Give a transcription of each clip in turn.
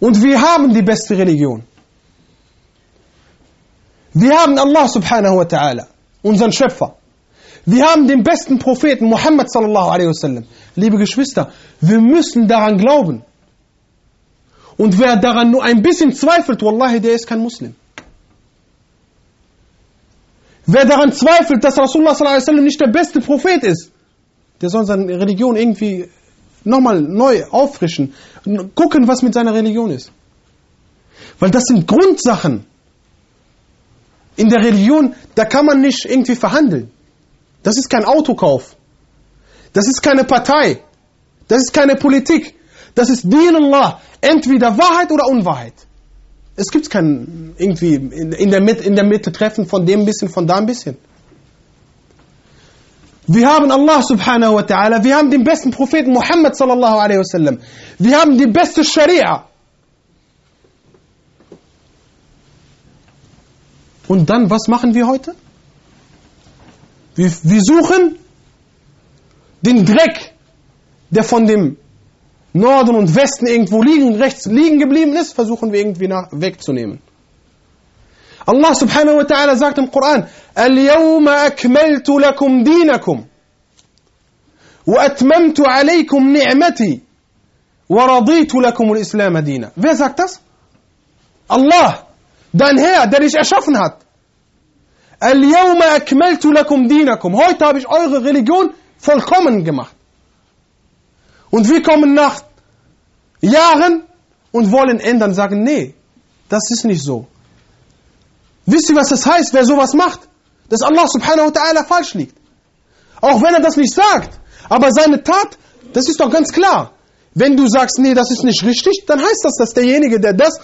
Und wir haben die beste Religion. Wir haben Allah subhanahu wa ta'ala, unseren Schöpfer. Wir haben den besten Propheten Muhammad sallallahu alaihi wasallam. Liebe Geschwister, wir müssen daran glauben. Und wer daran nur ein bisschen zweifelt, wallahi, der ist kein Muslim. Wer daran zweifelt, dass Rasulullah sallallahu alaihi wasallam nicht der beste Prophet ist, der soll seine Religion irgendwie nochmal neu auffrischen. Gucken, was mit seiner Religion ist. Weil das sind Grundsachen. In der Religion, da kann man nicht irgendwie verhandeln. Das ist kein Autokauf. Das ist keine Partei. Das ist keine Politik. Das ist Dien Allah. Entweder Wahrheit oder Unwahrheit. Es gibt kein irgendwie in, der Mitte, in der Mitte Treffen von dem bisschen, von da ein bisschen. Wir haben Allah subhanahu wa ta'ala, wir haben den besten Propheten Muhammad sallallahu alaihi wasallam. Wir haben die beste Scharia. Und dann, was machen wir heute? Wir, wir suchen den Dreck, der von dem Norden und Westen irgendwo liegen, rechts liegen geblieben ist, versuchen wir irgendwie nach, wegzunehmen. Allah subhanahu wa ta'ala sagt im Koran, اليوم أكملت لكم دينكم وأتممت عليكم نعمتي ورضيت لكم الإسلام دينا. Wer sagt das? Allah, dein Herr, der dich erschaffen hat. اليوم أكملت لكم دينكم. Heute habe ich eure Religion vollkommen gemacht. Und wir kommen nach Jahren und wollen ändern, sagen, nee, das ist nicht so. Wisst ihr, was das heißt, wer sowas macht? Dass Allah subhanahu wa ta'ala falsch liegt. Auch wenn er das nicht sagt. Aber seine Tat, das ist doch ganz klar. Wenn du sagst, nee, das ist nicht richtig, dann heißt das, dass derjenige, der das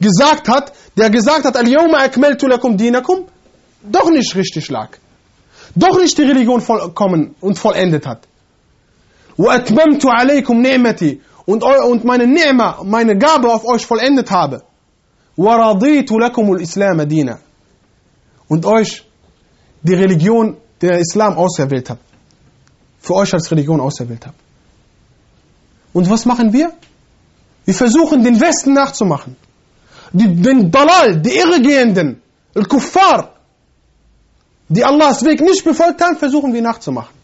gesagt hat, der gesagt hat, Al-Yawma akmaltu lakum dinakum, doch nicht richtig lag. Doch nicht die Religion vollkommen und vollendet hat. وَأَتْمَمْتُ عَلَيْكُمْ نِعْمَتِي und, und meine Ni'ma, meine Gabe auf euch vollendet habe. وَرَضِيتُ لَكُمُ الْإِسْلَامَ دِينًا und euch die Religion, der Islam auserwählt habe. Für euch als Religion auserwählt habe. Und was machen wir? Wir versuchen den Westen nachzumachen. Die, den Dalal, die Irregehenden, Al-Kuffar, die Allahs Weg nicht befolgt haben, versuchen wir nachzumachen.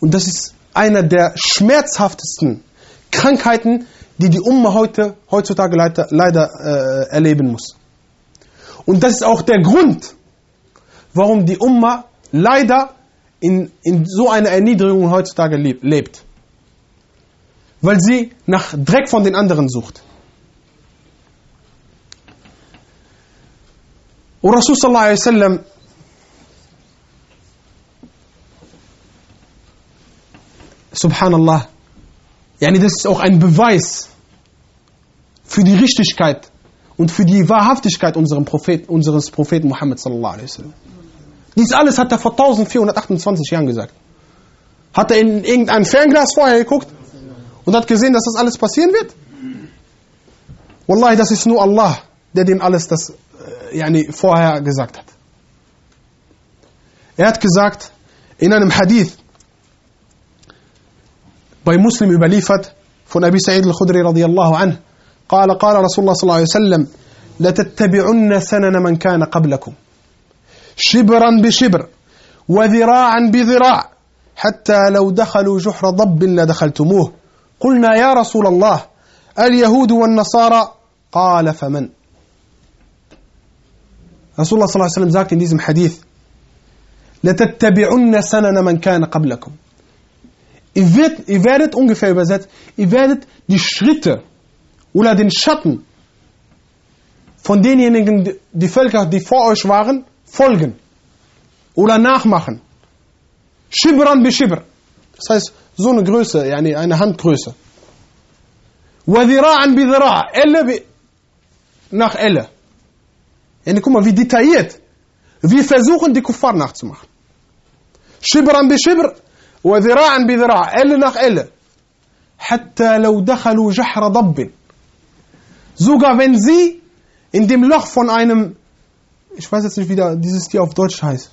Und das ist einer der schmerzhaftesten Krankheiten, die die Umma heute, heutzutage leider, leider äh, erleben muss. Und das ist auch der Grund, warum die Umma leider in, in so einer Erniedrigung heutzutage lebt. Weil sie nach Dreck von den anderen sucht. Und Rasul sallallahu alaihi wasallam Subhanallah. Yani das ist auch ein Beweis für die Richtigkeit und für die Wahrhaftigkeit unseres Propheten, unseres Propheten Muhammad. Dies alles hat er vor 1428 Jahren gesagt. Hat er in irgendein Fernglas vorher geguckt und hat gesehen, dass das alles passieren wird? Wallahi, das ist nur Allah, der dem alles das äh, yani, vorher gesagt hat. Er hat gesagt, in einem Hadith, bei Muslim überliefert, von Abi Sa'id al-Khudri radiyallahu anhu, قال قال رسول الله صلى الله عليه وسلم لتتبعن سنن من كان قبلكم. شبرا بشبر وذراعا بذراع حتى لو دخلوا جحر ضب لدخلتموه. قلنا يا رسول الله اليهود والنصارى؟ قال فمن؟ رسول الله صلى الله عليه وسلم sagt in Hadith لتتبعن سنن من كان قبلكم. ihr, wird, ihr werdet ungefähr übersetzt ihr werdet die Schritte oder den Schatten von denjenigen, die Völker, die vor euch waren, folgen oder nachmachen. Shibran bi Shibr. Das heißt, so eine Größe, yani eine Handgröße. وذراعا بذراع Elle nach Elle. Yani, guck mal, wie detailliert. Wir versuchen, die Kuffar nachzumachen. شبرا بشبر وذراعا بذراع Elle nach Elle. حتى لو دخلوا جحر ضب Sogar wenn sie in dem Loch von einem, ich weiß jetzt nicht, wie dieses Tier auf Deutsch heißt.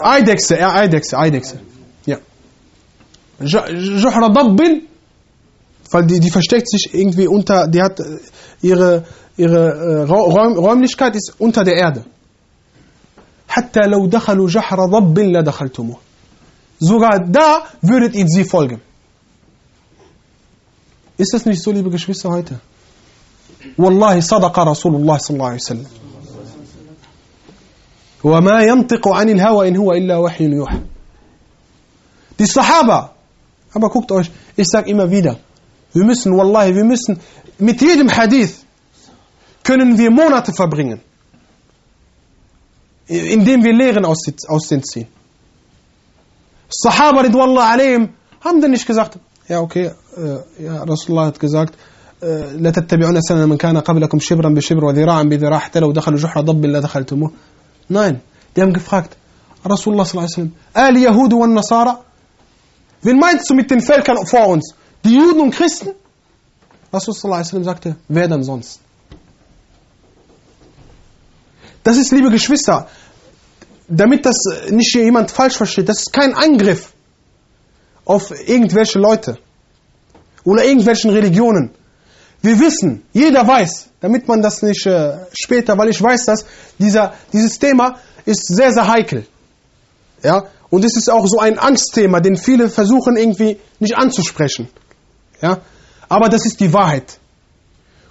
Eidechse, ja, Eidechse, Eidechse. Ja. Juhra Dabbin, weil die, die versteckt sich irgendwie unter, die hat äh, ihre, ihre äh, Räum, Räumlichkeit ist unter der Erde. حتى لو دخلوا جحر ضب لدخلتموه. Sogar da würdet ihr sie folgen. Ist das nicht so, liebe Geschwister, heute? Wallahi sadaqa Rasulullah sallallahu alaihi wasallam. وما ينطق عن الهوى إن هو إلا وحي يوحى. Die Sahaba. Aber guckt euch, ich sage immer wieder, wir müssen, Wallahi, wir müssen, mit jedem Hadith können wir Monate verbringen, indem wir Lehren aus, aus den ziehen. Sahaba, ridwallah alayhim, haben denn nicht gesagt, ja okay, äh, ja, Rasulullah hat gesagt, لا تتبعون سنن من كان قبلكم شبرا بشبر وذراعا بذراع حتى لو دخلوا جحر ضب لا دخلتموه Nein, die haben gefragt, Rasulullah sallallahu alaihi wasallam, Al Yahudu und Nasara, wen meinst du mit den Völkern vor uns? Die Juden und Christen? Rasulullah sallallahu alaihi wasallam sagte, wer denn sonst? Das ist, liebe Geschwister, damit das nicht hier jemand falsch versteht, das ist kein Angriff auf irgendwelche Leute oder irgendwelchen Religionen. Wir wissen, jeder weiß, damit man das nicht äh, später, weil ich weiß, dass dieser, dieses Thema ist sehr, sehr heikel. Ja? Und es ist auch so ein Angstthema, den viele versuchen irgendwie nicht anzusprechen. Ja? Aber das ist die Wahrheit.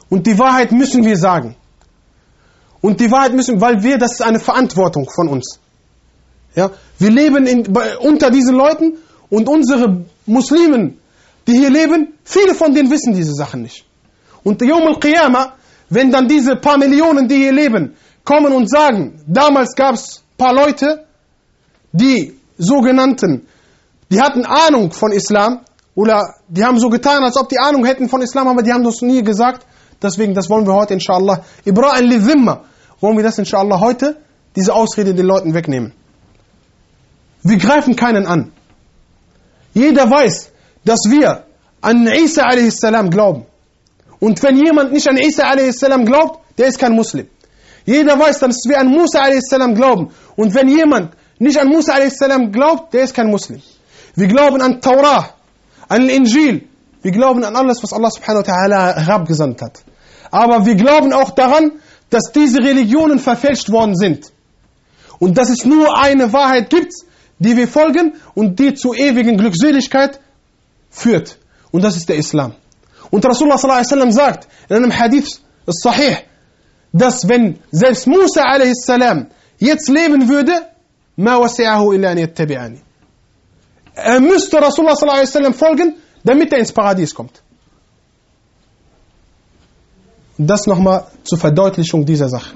Und die Wahrheit müssen wir sagen. Und die Wahrheit müssen, weil wir, das ist eine Verantwortung von uns. Ja? Wir leben in, unter diesen Leuten und unsere Muslimen, die hier leben, viele von denen wissen diese Sachen nicht. Und Yom al-Qiyamah, wenn dann diese paar Millionen, die hier leben, kommen und sagen, damals gab es paar Leute, die sogenannten, die hatten Ahnung von Islam, oder die haben so getan, als ob die Ahnung hätten von Islam, aber die haben das nie gesagt. Deswegen, das wollen wir heute inshallah, Ibra'in li wollen wir das inshallah heute, diese Ausrede den Leuten wegnehmen. Wir greifen keinen an. Jeder weiß, dass wir an Isa a.s. glauben. Und wenn jemand nicht an Isa a.s. glaubt, der ist kein Muslim. Jeder weiß, dass wir an Musa a.s. glauben. Und wenn jemand nicht an Musa a.s. glaubt, der ist kein Muslim. Wir glauben an Taurah, an Injil. Wir glauben an alles, was Allah subhanahu wa ta'ala herabgesandt hat. Aber wir glauben auch daran, dass diese Religionen verfälscht worden sind. Und dass es nur eine Wahrheit gibt, die wir folgen und die zur ewigen Glückseligkeit führt. Und das ist der Islam. Und Rasulullah sallallahu sagt in einem Hadith sahih, dass wenn selbst Musa salam jetzt leben würde, ma wasi'ahu illa an yattabi'ani. Er müsste Rasulullah sallallahu folgen, damit er ins Paradies kommt. Das nochmal zur Verdeutlichung dieser Sache.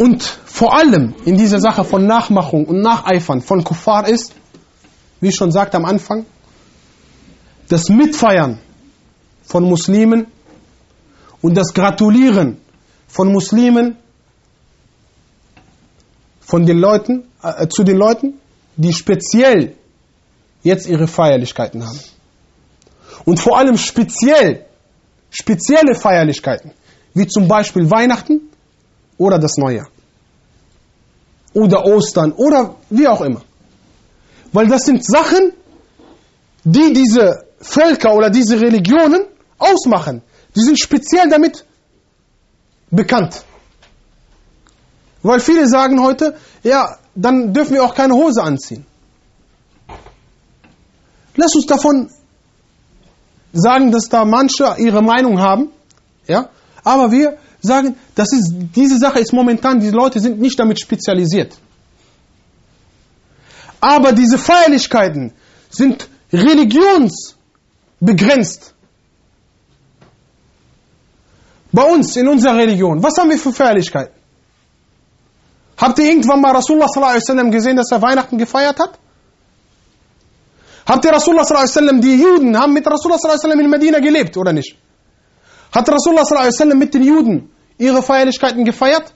Und vor allem in dieser Sache von Nachmachung und Nacheifern von Kuffar ist, wie ich schon sagte am Anfang, das Mitfeiern von Muslimen und das Gratulieren von Muslimen von den Leuten, äh, zu den Leuten, die speziell jetzt ihre Feierlichkeiten haben. Und vor allem speziell, spezielle Feierlichkeiten, wie zum Beispiel Weihnachten oder das Neujahr. Oder Ostern oder wie auch immer. Weil das sind Sachen, die diese Völker oder diese Religionen ausmachen. Die sind speziell damit bekannt. Weil viele sagen heute, ja, dann dürfen wir auch keine Hose anziehen. Lass uns davon sagen, dass da manche ihre Meinung haben, ja, aber wir sagen, das ist, diese Sache ist momentan, die Leute sind nicht damit spezialisiert. Aber diese Feierlichkeiten sind religionsbegrenzt. Bei uns, in unserer Religion, was haben wir für Feierlichkeiten? Habt ihr irgendwann mal Rasulullah sallallahu gesehen, dass er Weihnachten gefeiert hat? Habt ihr Rasulullah sallallahu die Juden haben mit Rasulullah sallallahu in Medina gelebt, oder nicht? Hat Rasulullah sallallahu mit den Juden ihre Feierlichkeiten gefeiert?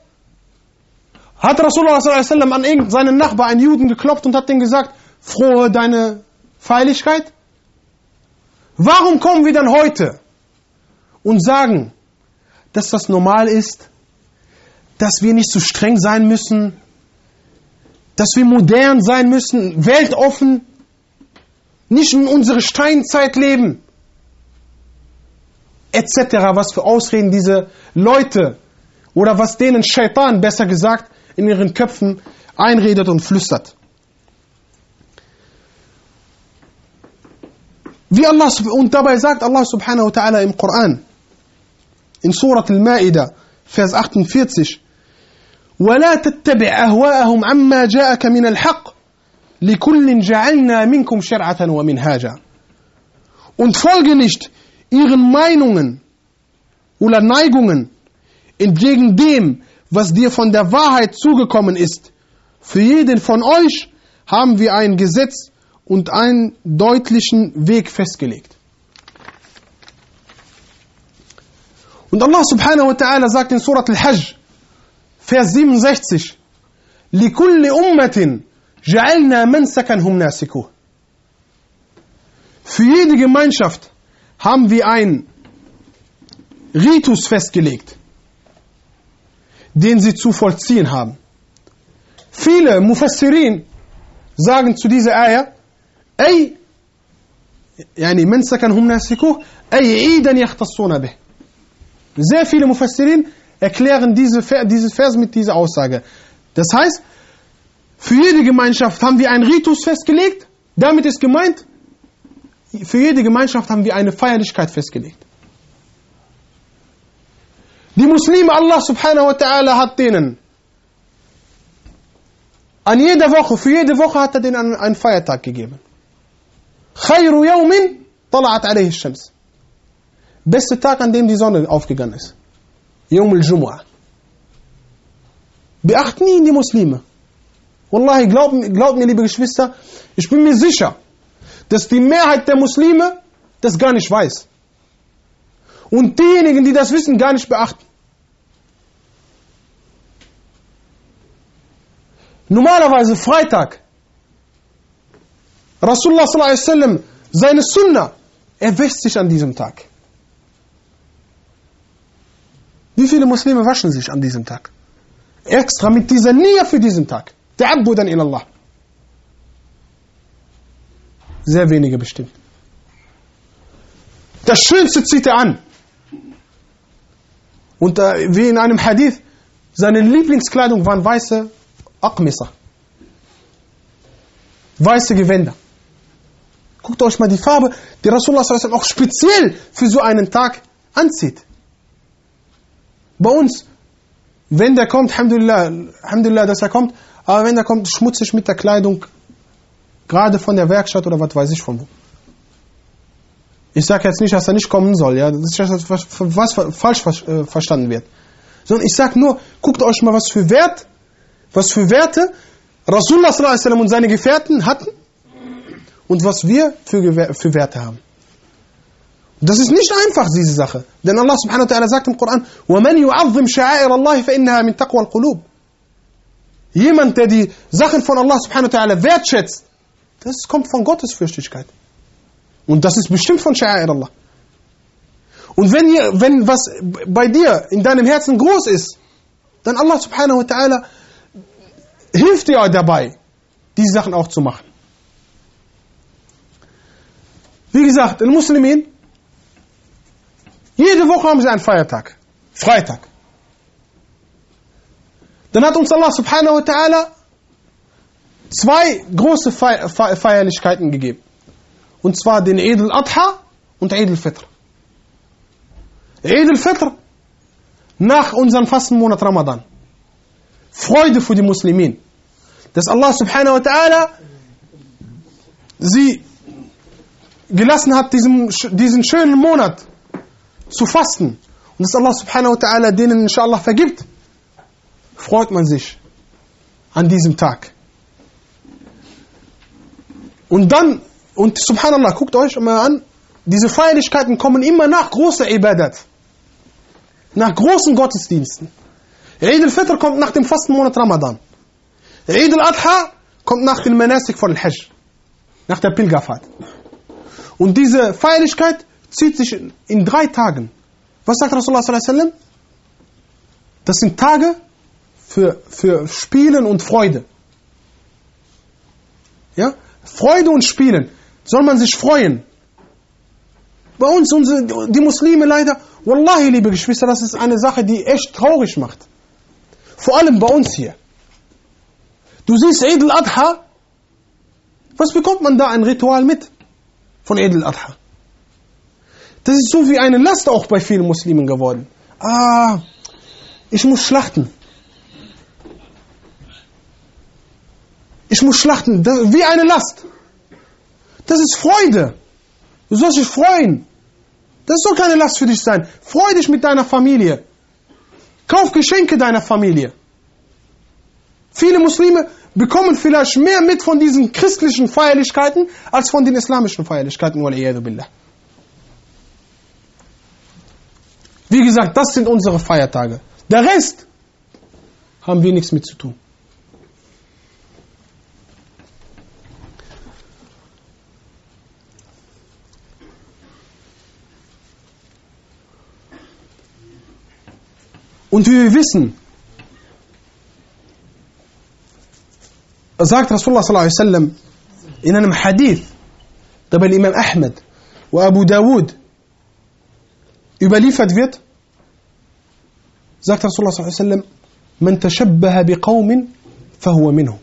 Hat Rasulullah sallallahu an irgendeinen Nachbar, einen Juden, geklopft und hat ihm gesagt, frohe deine Feierlichkeit? Warum kommen wir dann heute und sagen, dass das normal ist, dass wir nicht so streng sein müssen, dass wir modern sein müssen, weltoffen, nicht in unsere Steinzeit leben, etc. Was für Ausreden diese Leute oder was denen Shaitan, besser gesagt, in ihren Köpfen einredet und flüstert. Wie Allah, und dabei sagt Allah subhanahu wa ta'ala im Koran, in Surat al-Ma'idah, Vers 48, ولا تتبع أهواءهم عما جاءك من الحق لكل جعلنا منكم شرعة ومنهاجا und folge nicht ihren Meinungen oder Neigungen entgegen dem, was dir von der Wahrheit zugekommen ist. Für jeden von euch haben wir ein Gesetz und einen deutlichen Weg festgelegt. Und Allah subhanahu wa ta'ala sagt in Surat Al-Hajj, Vers 67, لِكُلِّ أُمَّةٍ جَعَلْنَا مَنْسَكًا هُمْ نَاسِكُهُ Für jede Gemeinschaft haben wir einen Ritus festgelegt, den sie zu vollziehen haben. Viele Mufassirin sagen zu dieser Ayah, أي يعني من سكنهم ناسكوه أي عيدا يختصون به Sehr viele Mufassirin erklären diese, dieses Vers mit dieser Aussage. Das heißt, für jede Gemeinschaft haben wir einen Ritus festgelegt. Damit ist gemeint, für jede Gemeinschaft haben wir eine Feierlichkeit festgelegt. Die Muslime, Allah subhanahu wa ta'ala hat denen an jeder Woche, für jede Woche hat er denen einen, Feiertag gegeben. Khayru yawmin tala'at alayhi shams. Beste Tag, an dem die Sonne aufgegangen ist. Yawm al-Jum'ah. Beachten ihn die Muslime. Wallahi, glaub, glaub mir, liebe Geschwister, ich bin mir sicher, dass die Mehrheit der Muslime das gar nicht weiß. Und diejenigen, die das wissen, gar nicht beachten. Normalerweise Freitag Rasulullah sallallahu alaihi wasallam, seine Sunna, er wäscht sich an diesem Tag. Wie viele Muslime waschen sich an diesem Tag? Extra mit dieser Nähe für diesen Tag. Ta'abbudan in Allah. Sehr wenige bestimmt. Das Schönste zieht er an. Und wie in einem Hadith, seine Lieblingskleidung waren weiße Aqmisa. Weiße Gewänder. Guckt euch mal die Farbe, die Rasulullah auch speziell für so einen Tag anzieht. Bei uns, wenn der kommt, Alhamdulillah, Alhamdulillah, dass er kommt, aber wenn der kommt schmutzig mit der Kleidung, gerade von der Werkstatt oder was weiß ich von wo. Ich sage jetzt nicht, dass er nicht kommen soll, ja, das ist was, was falsch äh, verstanden wird. Sondern ich sage nur, guckt euch mal, was für Wert, was für Werte Rasulullah und seine Gefährten hatten und was wir für, für Werte haben. Das ist nicht einfach, diese Sache. Denn Allah subhanahu wa ta'ala sagt im Koran, وَمَنْ يُعَظِّمْ شَعَائِرَ اللَّهِ فَإِنَّهَا مِنْ تَقْوَى الْقُلُوبِ Jemand, der die Sachen von Allah subhanahu wa ta'ala wertschätzt, das kommt von Gottesfürchtigkeit. Und das ist bestimmt von Sha'air Allah. Und wenn, ihr, wenn was bei dir in deinem Herzen groß ist, dann Allah subhanahu wa ta'ala hilft dir dabei, diese Sachen auch zu machen. Wie gesagt, in Muslimin, jede Woche haben sie einen Feiertag. Freitag. Dann hat uns Allah subhanahu wa ta'ala zwei große Feierlichkeiten gegeben. Und zwar den Eid al-Adha und Eid al-Fitr. Eid al-Fitr nach unserem Fastenmonat Ramadan. Freude für die Muslimin. Dass Allah subhanahu wa ta'ala sie gelassen hat, diesen, diesen schönen Monat zu fasten und dass Allah subhanahu wa ta'ala denen inshallah vergibt, freut man sich an diesem Tag. Und dann, und subhanallah, guckt euch mal an, diese Feierlichkeiten kommen immer nach großer Ibadat. Nach großen Gottesdiensten. Eid al-Fitr kommt nach dem Fastenmonat Ramadan. Eid al-Adha kommt nach dem Manasik von Al-Hajj. Nach der Pilgerfahrt. Und diese Feierlichkeit zieht sich in drei Tagen. Was sagt Rasulullah sallallahu Das sind Tage für, für Spielen und Freude. Ja? Freude und Spielen. Soll man sich freuen? Bei uns, die Muslime leider, Wallahi, liebe Geschwister, das ist eine Sache, die echt traurig macht. Vor allem bei uns hier. Du siehst Eid al-Adha, was bekommt man da ein Ritual mit von Eid al-Adha? Das ist so wie eine Last auch bei vielen Muslimen geworden. Ah, ich muss schlachten. Ich muss schlachten, das, wie eine Last. Das ist Freude. Du sollst dich freuen. Das soll keine Last für dich sein. Freu dich mit deiner Familie. Kauf Geschenke deiner Familie. Viele Muslime bekommen vielleicht mehr mit von diesen christlichen Feierlichkeiten als von den islamischen Feierlichkeiten. Wie gesagt, das sind unsere Feiertage. Der Rest haben wir nichts mit zu tun. Und wie wir wissen, sagt Rasulullah sallallahu alaihi wasallam in einem Hadith, der bei Imam Ahmed und Abu Dawud überliefert wird, sagt Rasulullah sallallahu alaihi wasallam, man tashabbaha biqaumin fahuwa minhum.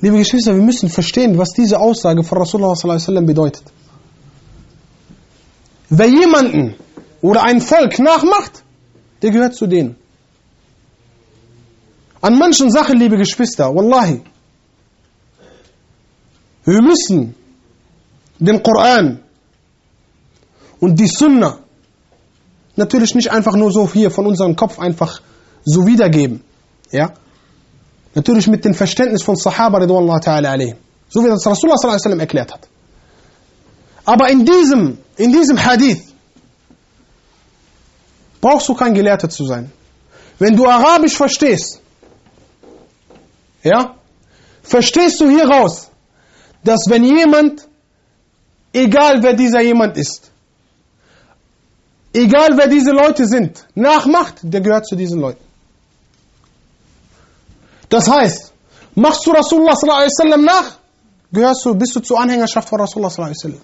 Liebe Geschwister, wir müssen verstehen, was diese Aussage von Rasulullah sallallahu alaihi wasallam bedeutet. Wer jemanden oder ein Volk nachmacht, der gehört zu denen. An manchen Sachen, liebe Geschwister, wallahi, wir müssen den Koran und die Sunna natürlich nicht einfach nur so hier von unserem Kopf einfach so wiedergeben. Ja? Natürlich mit dem Verständnis von Sahaba, ta'ala so wie das Rasulullah erklärt hat. Aber in diesem, in diesem Hadith brauchst du kein Gelehrter zu sein. Wenn du Arabisch verstehst, ja, verstehst du hier raus, dass wenn jemand, egal wer dieser jemand ist, egal wer diese Leute sind, nachmacht, der gehört zu diesen Leuten. Das heißt, machst du Rasulullah sallallahu nach, gehörst du, bist du zur Anhängerschaft von Rasulullah sallallahu.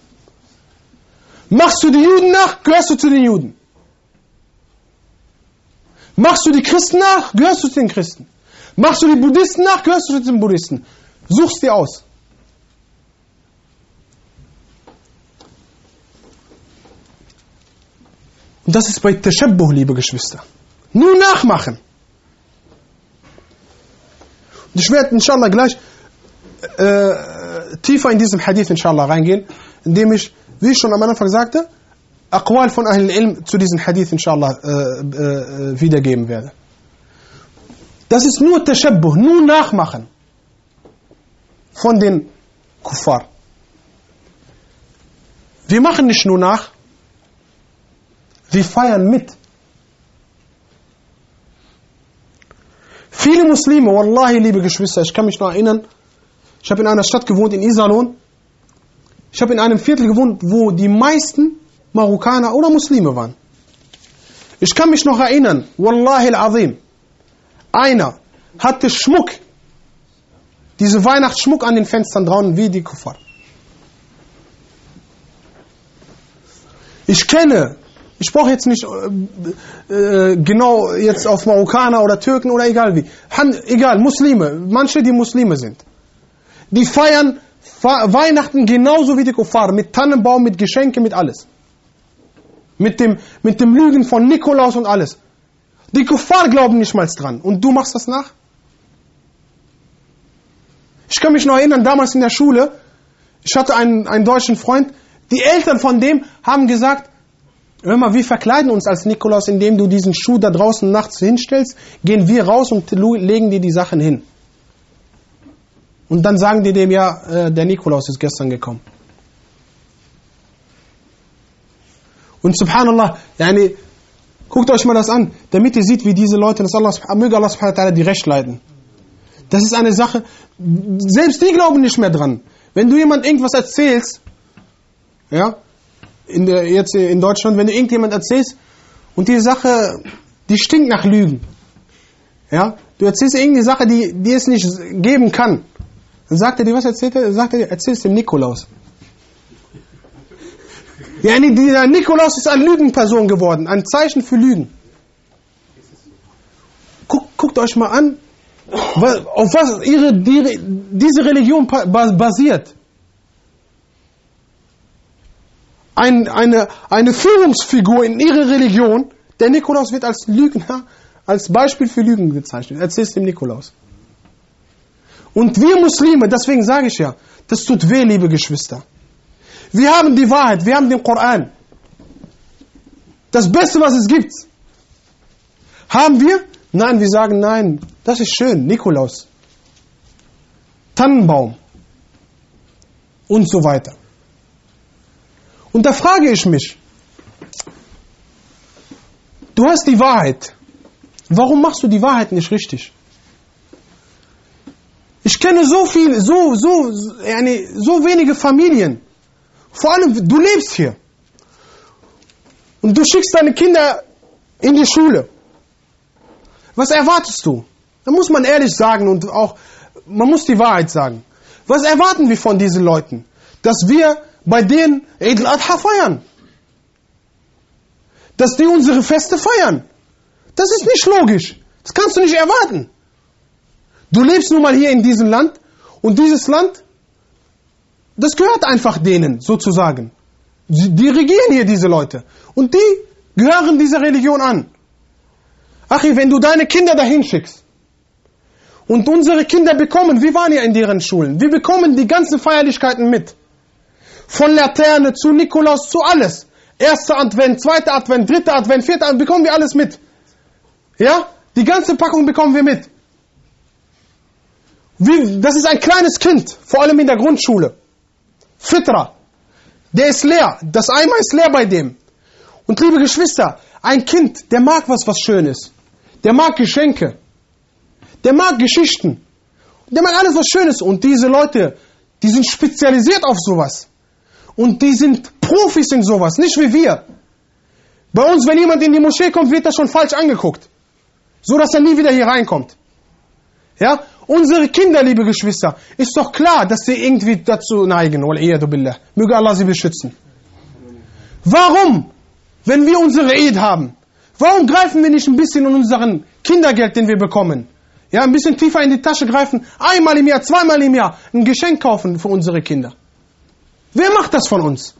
Machst du die Juden nach, gehörst du zu den Juden. Machst du die Christen nach, gehörst du zu den Christen. Machst du die Buddhisten nach, gehörst du zu den Buddhisten. Suchst dir aus. Und das ist bei Tashabbuh, liebe Geschwister. Nur nachmachen. Und ich werde inshallah gleich äh, tiefer in diesem Hadith inshallah reingehen, indem ich, wie ich schon am Anfang sagte, Aqwal von Ahl Ilm zu diesem Hadith inshallah äh, äh, wiedergeben werde. Das ist nur Tashabbuh, nur Nachmachen von den Kuffar. Wir machen nicht nur nach, wir feiern mit. Viele Muslime, Wallahi, liebe Geschwister, ich kann mich noch erinnern, ich habe in einer Stadt gewohnt, in Iserlohn. Ich habe in einem Viertel gewohnt, wo die meisten Marokkaner oder Muslime waren. Ich kann mich noch erinnern, Wallahi al-Azim, einer hatte Schmuck, diese Weihnachtsschmuck an den Fenstern draußen wie die Kuffar. Ich kenne, ich brauche jetzt nicht äh, äh, genau jetzt auf Marokkaner oder Türken oder egal wie, Han, egal, Muslime, manche die Muslime sind. Die feiern Weihnachten genauso wie die Kuffar, mit Tannenbaum, mit Geschenke, mit alles. Mit dem, mit dem Lügen von Nikolaus und alles. Die Kuffar glauben nicht mal dran. Und du machst das nach? Ich kann mich noch erinnern, damals in der Schule, ich hatte einen, einen deutschen Freund, die Eltern von dem haben gesagt, hör mal, wir verkleiden uns als Nikolaus, indem du diesen Schuh da draußen nachts hinstellst, gehen wir raus und legen dir die Sachen hin. Und dann sagen die dem, ja, äh, der Nikolaus ist gestern gekommen. Und subhanallah, yani, guckt euch mal das an, damit ihr seht, wie diese Leute, dass Allah, möge Allah subhanahu wa ta'ala die Recht leiten. Das ist eine Sache, selbst die glauben nicht mehr dran. Wenn du jemand irgendwas erzählst, ja, in der, jetzt in Deutschland, wenn du irgendjemand erzählst und die Sache, die stinkt nach Lügen. Ja, du erzählst irgendeine Sache, die, die es nicht geben kann. Dann sagt er dir, was erzählt er? Sagt er dir, erzähl es dem Nikolaus. Ja, dieser Nikolaus ist eine Lügenperson geworden, ein Zeichen für Lügen. Guckt, guckt euch mal an, auf was ihre, die, diese Religion basiert. Ein, eine, eine Führungsfigur in ihrer Religion, der Nikolaus wird als Lügner, als Beispiel für Lügen bezeichnet. Erzähl es dem Nikolaus. Und wir Muslime, deswegen sage ich ja, das tut weh, liebe Geschwister. Wir haben die Wahrheit, wir haben den Koran. Das Beste, was es gibt. Haben wir? Nein, wir sagen nein. Das ist schön, Nikolaus. Tannenbaum. Und so weiter. Und da frage ich mich, du hast die Wahrheit. Warum machst du die Wahrheit nicht richtig? Ich kenne so viel, so, so, so wenige Familien. Vor allem, du lebst hier. Und du schickst deine Kinder in die Schule. Was erwartest du? Da muss man ehrlich sagen und auch, man muss die Wahrheit sagen. Was erwarten wir von diesen Leuten? Dass wir bei denen Eid al-Adha feiern. Dass die unsere Feste feiern. Das ist nicht logisch. Das kannst du nicht erwarten. Du lebst nun mal hier in diesem Land und dieses Land, das gehört einfach denen, sozusagen. Die regieren hier diese Leute. Und die gehören dieser Religion an. Achi, wenn du deine Kinder dahin schickst und unsere Kinder bekommen, wir waren ja in deren Schulen, wir bekommen die ganzen Feierlichkeiten mit. Von Laterne zu Nikolaus zu alles. Erster Advent, zweiter Advent, dritter Advent, vierter Advent, bekommen wir alles mit. Ja? Die ganze Packung bekommen wir mit. Wie, das ist ein kleines Kind, vor allem in der Grundschule. Fitra. Der ist leer. Das Eimer ist leer bei dem. Und liebe Geschwister, ein Kind, der mag was, was schön ist. Der mag Geschenke. Der mag Geschichten. Der mag alles, was schön ist. Und diese Leute, die sind spezialisiert auf sowas. Und die sind Profis in sowas, nicht wie wir. Bei uns, wenn jemand in die Moschee kommt, wird er schon falsch angeguckt. So, dass er nie wieder hier reinkommt. Ja? Unsere Kinder, liebe Geschwister, ist doch klar, dass sie irgendwie dazu neigen. Möge Allah sie beschützen. Warum, wenn wir unsere Eid haben, warum greifen wir nicht ein bisschen in unseren Kindergeld, den wir bekommen? Ja, ein bisschen tiefer in die Tasche greifen, einmal im Jahr, zweimal im Jahr, ein Geschenk kaufen für unsere Kinder. Wer macht das von uns?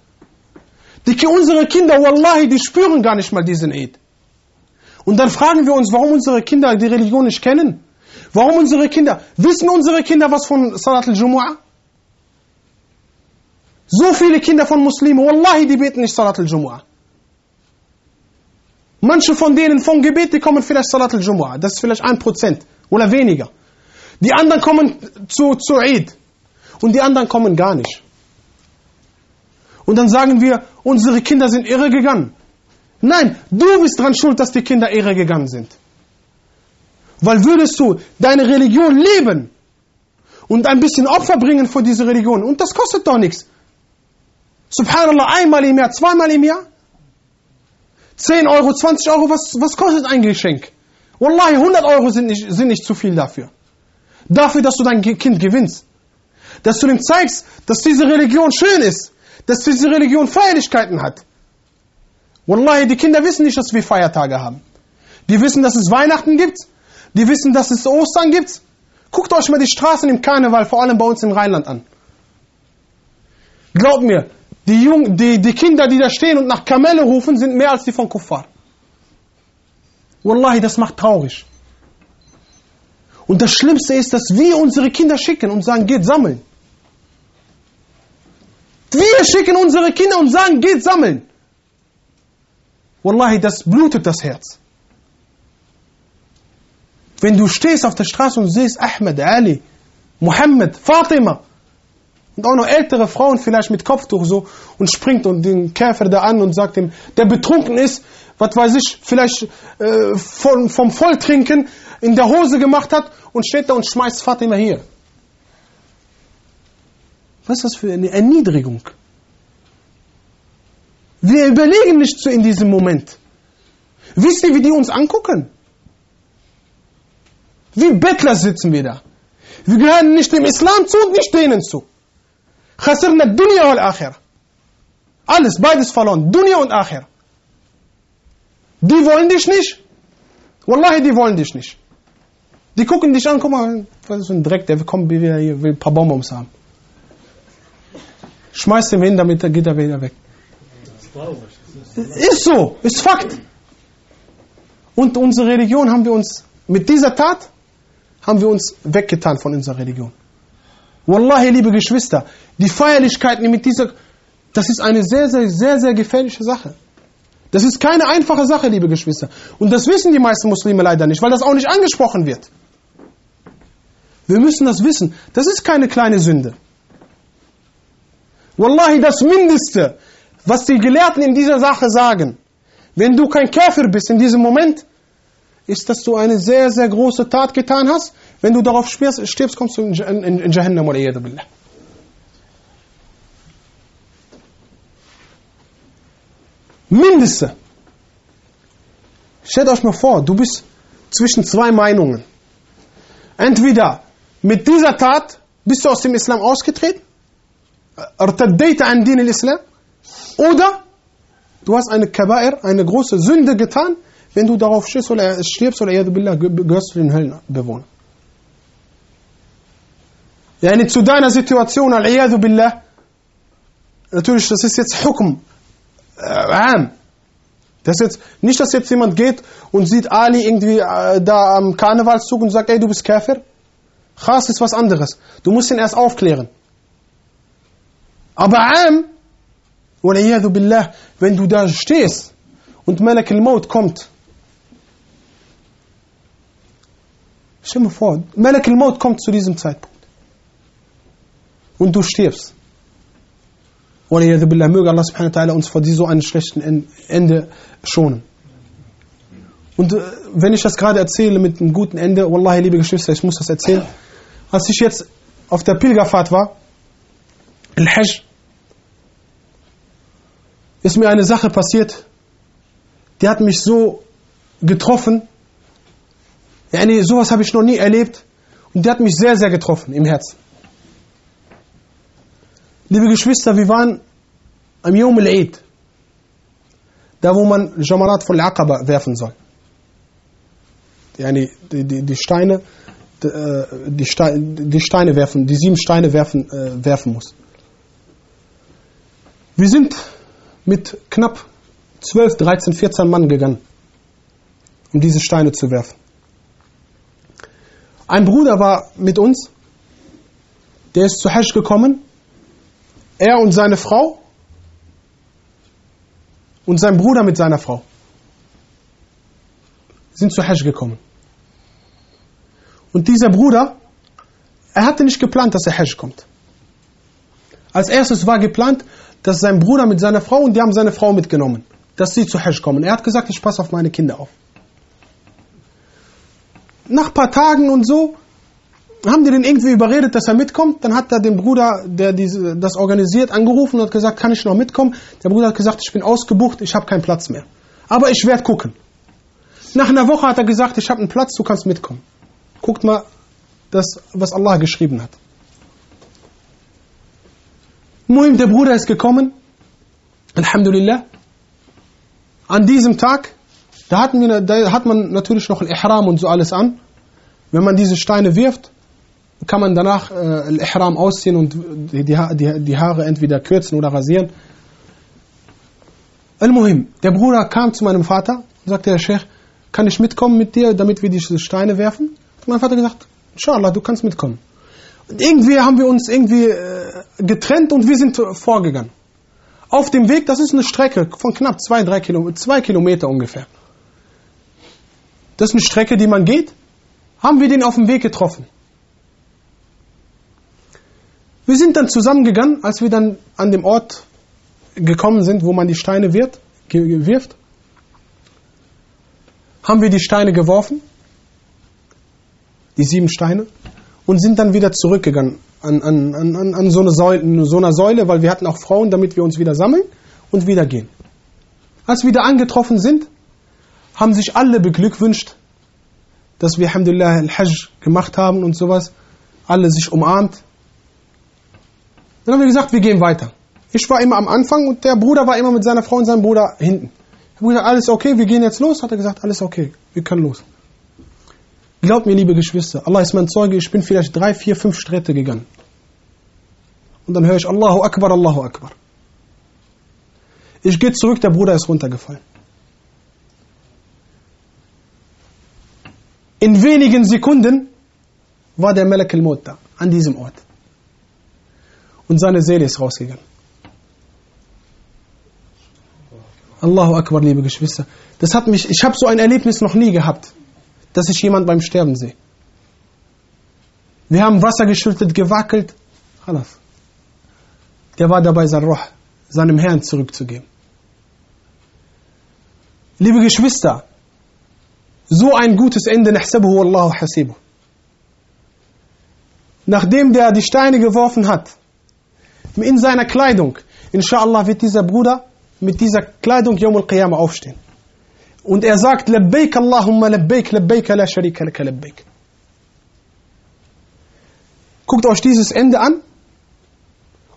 Die, unsere Kinder, wallahi, die spüren gar nicht mal diesen Eid. Und dann fragen wir uns, warum unsere Kinder die Religion nicht kennen. Warum unsere Kinder? Wissen unsere Kinder was von Salat al-Jumu'ah? So viele Kinder von Muslimen, wallahi, die beten nicht Salat al-Jumu'ah. Manche von denen vom Gebet, die kommen vielleicht Salat al-Jumu'ah. Das ist vielleicht ein Prozent oder weniger. Die anderen kommen zu, zu Eid. Und die anderen kommen gar nicht. Und dann sagen wir, unsere Kinder sind irre gegangen. Nein, du bist dran schuld, dass die Kinder irre gegangen sind. Weil würdest du deine Religion leben und ein bisschen Opfer bringen für diese Religion, und das kostet doch nichts. Subhanallah, einmal im Jahr, zweimal im Jahr? 10 Euro, 20 Euro, was, was kostet ein Geschenk? Wallahi, 100 Euro sind nicht, sind nicht zu viel dafür. Dafür, dass du dein Kind gewinnst. Dass du ihm zeigst, dass diese Religion schön ist dass diese Religion Feierlichkeiten hat. Wallahi, die Kinder wissen nicht, dass wir Feiertage haben. Die wissen, dass es Weihnachten gibt. Die wissen, dass es Ostern gibt. Guckt euch mal die Straßen im Karneval, vor allem bei uns im Rheinland an. Glaubt mir, die, Jung, die, die Kinder, die da stehen und nach Kamelle rufen, sind mehr als die von Kuffar. Wallahi, das macht traurig. Und das Schlimmste ist, dass wir unsere Kinder schicken und sagen, geht sammeln. Wir schicken unsere Kinder und sagen, geht sammeln. Wallahi, das blutet das Herz. Wenn du stehst auf der Straße und siehst Ahmed, Ali, Muhammad, Fatima und auch noch ältere Frauen vielleicht mit Kopftuch so und springt und den Käfer da an und sagt ihm, der betrunken ist, was weiß ich, vielleicht äh, vom, vom Volltrinken in der Hose gemacht hat und steht da und schmeißt Fatima hier. Was ist das für eine Erniedrigung? Wir überlegen nicht so in diesem Moment. Wisst ihr, wie die uns angucken? Wie Bettler sitzen wir da. Wir gehören nicht dem Islam zu und nicht denen zu. Khasirna Dunya wal Acher. Alles, beides verloren. Dunya und Acher. Die wollen dich nicht. Wallahi, die wollen dich nicht. Die gucken dich an, guck mal, was ist für ein Dreck, der kommt wieder hier, will ein paar Bonbons haben. Schmeißt ihm hin, damit geht er wieder weg. Ist so, ist Fakt. Und unsere Religion haben wir uns mit dieser Tat haben wir uns weggetan von unserer Religion. Wallahi, liebe Geschwister, die Feierlichkeiten mit dieser, das ist eine sehr, sehr, sehr, sehr gefährliche Sache. Das ist keine einfache Sache, liebe Geschwister. Und das wissen die meisten Muslime leider nicht, weil das auch nicht angesprochen wird. Wir müssen das wissen. Das ist keine kleine Sünde. Wallahi, das Mindeste, was die Gelehrten in dieser Sache sagen, wenn du kein Käfer bist in diesem Moment, ist, dass du eine sehr, sehr große Tat getan hast. Wenn du darauf stirbst, stirbst kommst du in, in, in Jahannam oder billah. Mindeste. Stellt euch mal vor, du bist zwischen zwei Meinungen. Entweder mit dieser Tat bist du aus dem Islam ausgetreten, ارتديت عن دين الإسلام, oder du hast eine Kabair, eine große Sünde getan, wenn du darauf stirbst oder, stirbst gehörst du den Höllenbewohnern. Yani zu deiner Situation, al billah, natürlich, das ist jetzt Hukm, äh, das jetzt nicht, dass jetzt jemand geht und sieht Ali irgendwie äh, da am Karnevalszug und sagt, ey, du bist Käfer. Khas ist was anderes. Du musst ihn erst aufklären. Aber Am, billah, wenn du da stehst und Malak al-Maut kommt, stell dir vor, Malak al-Maut kommt zu diesem Zeitpunkt und du stirbst. billah, möge Allah subhanahu wa ta'ala uns vor so einem schlechten Ende schonen. Und äh, wenn ich das gerade erzähle mit einem guten Ende, Wallahi, liebe Geschwister, ich muss das erzählen. Als ich jetzt auf der Pilgerfahrt war, Al-Hajj, ist mir eine Sache passiert, die hat mich so getroffen. Yani, sowas habe ich noch nie erlebt. Und die hat mich sehr, sehr getroffen im Herzen. Liebe Geschwister, wir waren am Yom al-Eid, da wo man Jamarat von Aqaba werfen soll. Yani, die, die, die Steine, äh, die, Steine, die Steine werfen, die sieben Steine werfen, äh, werfen muss. Wir sind mit knapp 12, 13, 14 Mann gegangen, um diese Steine zu werfen. Ein Bruder war mit uns, der ist zu Hajj gekommen er und seine Frau und sein Bruder mit seiner Frau sind zu Hajj gekommen. Und dieser Bruder, er hatte nicht geplant, dass er Hajj kommt. Als erstes war geplant, dass sein Bruder mit seiner Frau und die haben seine Frau mitgenommen, dass sie zu Hajj kommen. Er hat gesagt, ich passe auf meine Kinder auf. Nach ein paar Tagen und so haben die den irgendwie überredet, dass er mitkommt. Dann hat er den Bruder, der diese, das organisiert, angerufen und hat gesagt, kann ich noch mitkommen? Der Bruder hat gesagt, ich bin ausgebucht, ich habe keinen Platz mehr. Aber ich werde gucken. Nach einer Woche hat er gesagt, ich habe einen Platz, du kannst mitkommen. Guckt mal, das, was Allah geschrieben hat. Muhim, der Bruder ist gekommen. Alhamdulillah. An diesem Tag, da, hatten wir, da hat man natürlich noch Ihram und so alles an. Wenn man diese Steine wirft, kann man danach äh, Ihram ausziehen und die, die, die Haare entweder kürzen oder rasieren. Al-Muhim, der Bruder kam zu meinem Vater und sagte, der Sheikh, kann ich mitkommen mit dir, damit wir diese Steine werfen? Und mein Vater gesagt, Inshallah, du kannst mitkommen. Und irgendwie haben wir uns irgendwie äh, getrennt und wir sind vorgegangen. Auf dem Weg, das ist eine Strecke von knapp zwei, drei zwei Kilometer ungefähr. Das ist eine Strecke, die man geht. Haben wir den auf dem Weg getroffen. Wir sind dann zusammengegangen, als wir dann an dem Ort gekommen sind, wo man die Steine wird, wirft. Haben wir die Steine geworfen, die sieben Steine, und sind dann wieder zurückgegangen an, an, an, an so, eine Säule, so einer Säule, weil wir hatten auch Frauen, damit wir uns wieder sammeln und wieder gehen. Als wir wieder angetroffen sind, haben sich alle beglückwünscht, dass wir, Alhamdulillah, Al-Hajj gemacht haben und sowas, alle sich umarmt. Dann haben wir gesagt, wir gehen weiter. Ich war immer am Anfang und der Bruder war immer mit seiner Frau und seinem Bruder hinten. Ich habe gesagt, alles okay, wir gehen jetzt los. Hat er gesagt, alles okay, wir können los. Glaubt mir, liebe Geschwister, Allah ist mein Zeuge, ich bin vielleicht drei, vier, fünf Schritte gegangen. Und dann höre ich Allahu Akbar, Allahu Akbar. Ich gehe zurück, der Bruder ist runtergefallen. In wenigen Sekunden war der Malak al-Maut da, an diesem Ort. Und seine Seele ist rausgegangen. Allahu Akbar, liebe Geschwister. Das hat mich, ich habe so ein Erlebnis noch nie gehabt, dass ich jemand beim Sterben sehe. Wir haben Wasser geschüttet, gewackelt. Alles. Der war dabei, sein Roh, seinem Herrn zurückzugeben. Liebe Geschwister, so ein gutes Ende. Nachdem der die Steine geworfen hat, in seiner Kleidung, inshallah wird dieser Bruder mit dieser Kleidung Yawm al-Qiyamah aufstehen. Und er sagt, Labbaik Allahumma labbaik, labbaik la sharika laka labbaik. Guckt euch dieses Ende an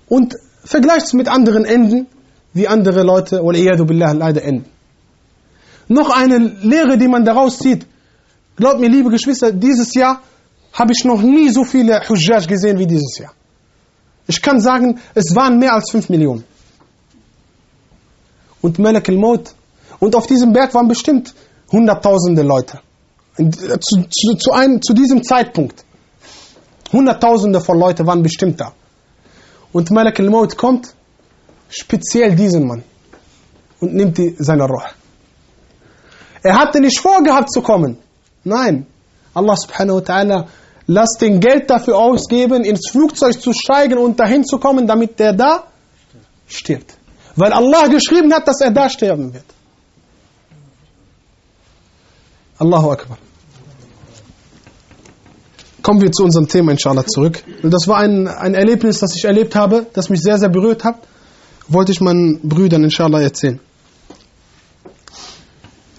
und vergleicht es mit anderen Enden, wie andere Leute, wal billah, leider enden. Noch eine Lehre, die man daraus zieht. Glaubt mir, liebe Geschwister, dieses Jahr habe ich noch nie so viele Hujjaj gesehen wie dieses Jahr. Ich kann sagen, es waren mehr als 5 Millionen. Und Malak al-Maut. Und auf diesem Berg waren bestimmt hunderttausende Leute. Zu, zu, zu, einem, zu diesem Zeitpunkt. Hunderttausende von Leuten waren bestimmt da. Und Malak al-Maut kommt, speziell diesen Mann. Und nimmt die, seine Ruhe. Er hatte nicht vorgehabt zu kommen. Nein. Allah subhanahu wa ta'ala lasst den Geld dafür ausgeben, ins Flugzeug zu steigen und dahin zu kommen, damit der da stirbt. Weil Allah geschrieben hat, dass er da sterben wird. Allahu Akbar. Kommen wir zu unserem Thema inshallah zurück. Das war ein, ein Erlebnis, das ich erlebt habe, das mich sehr, sehr berührt hat. Wollte ich meinen Brüdern inshallah erzählen.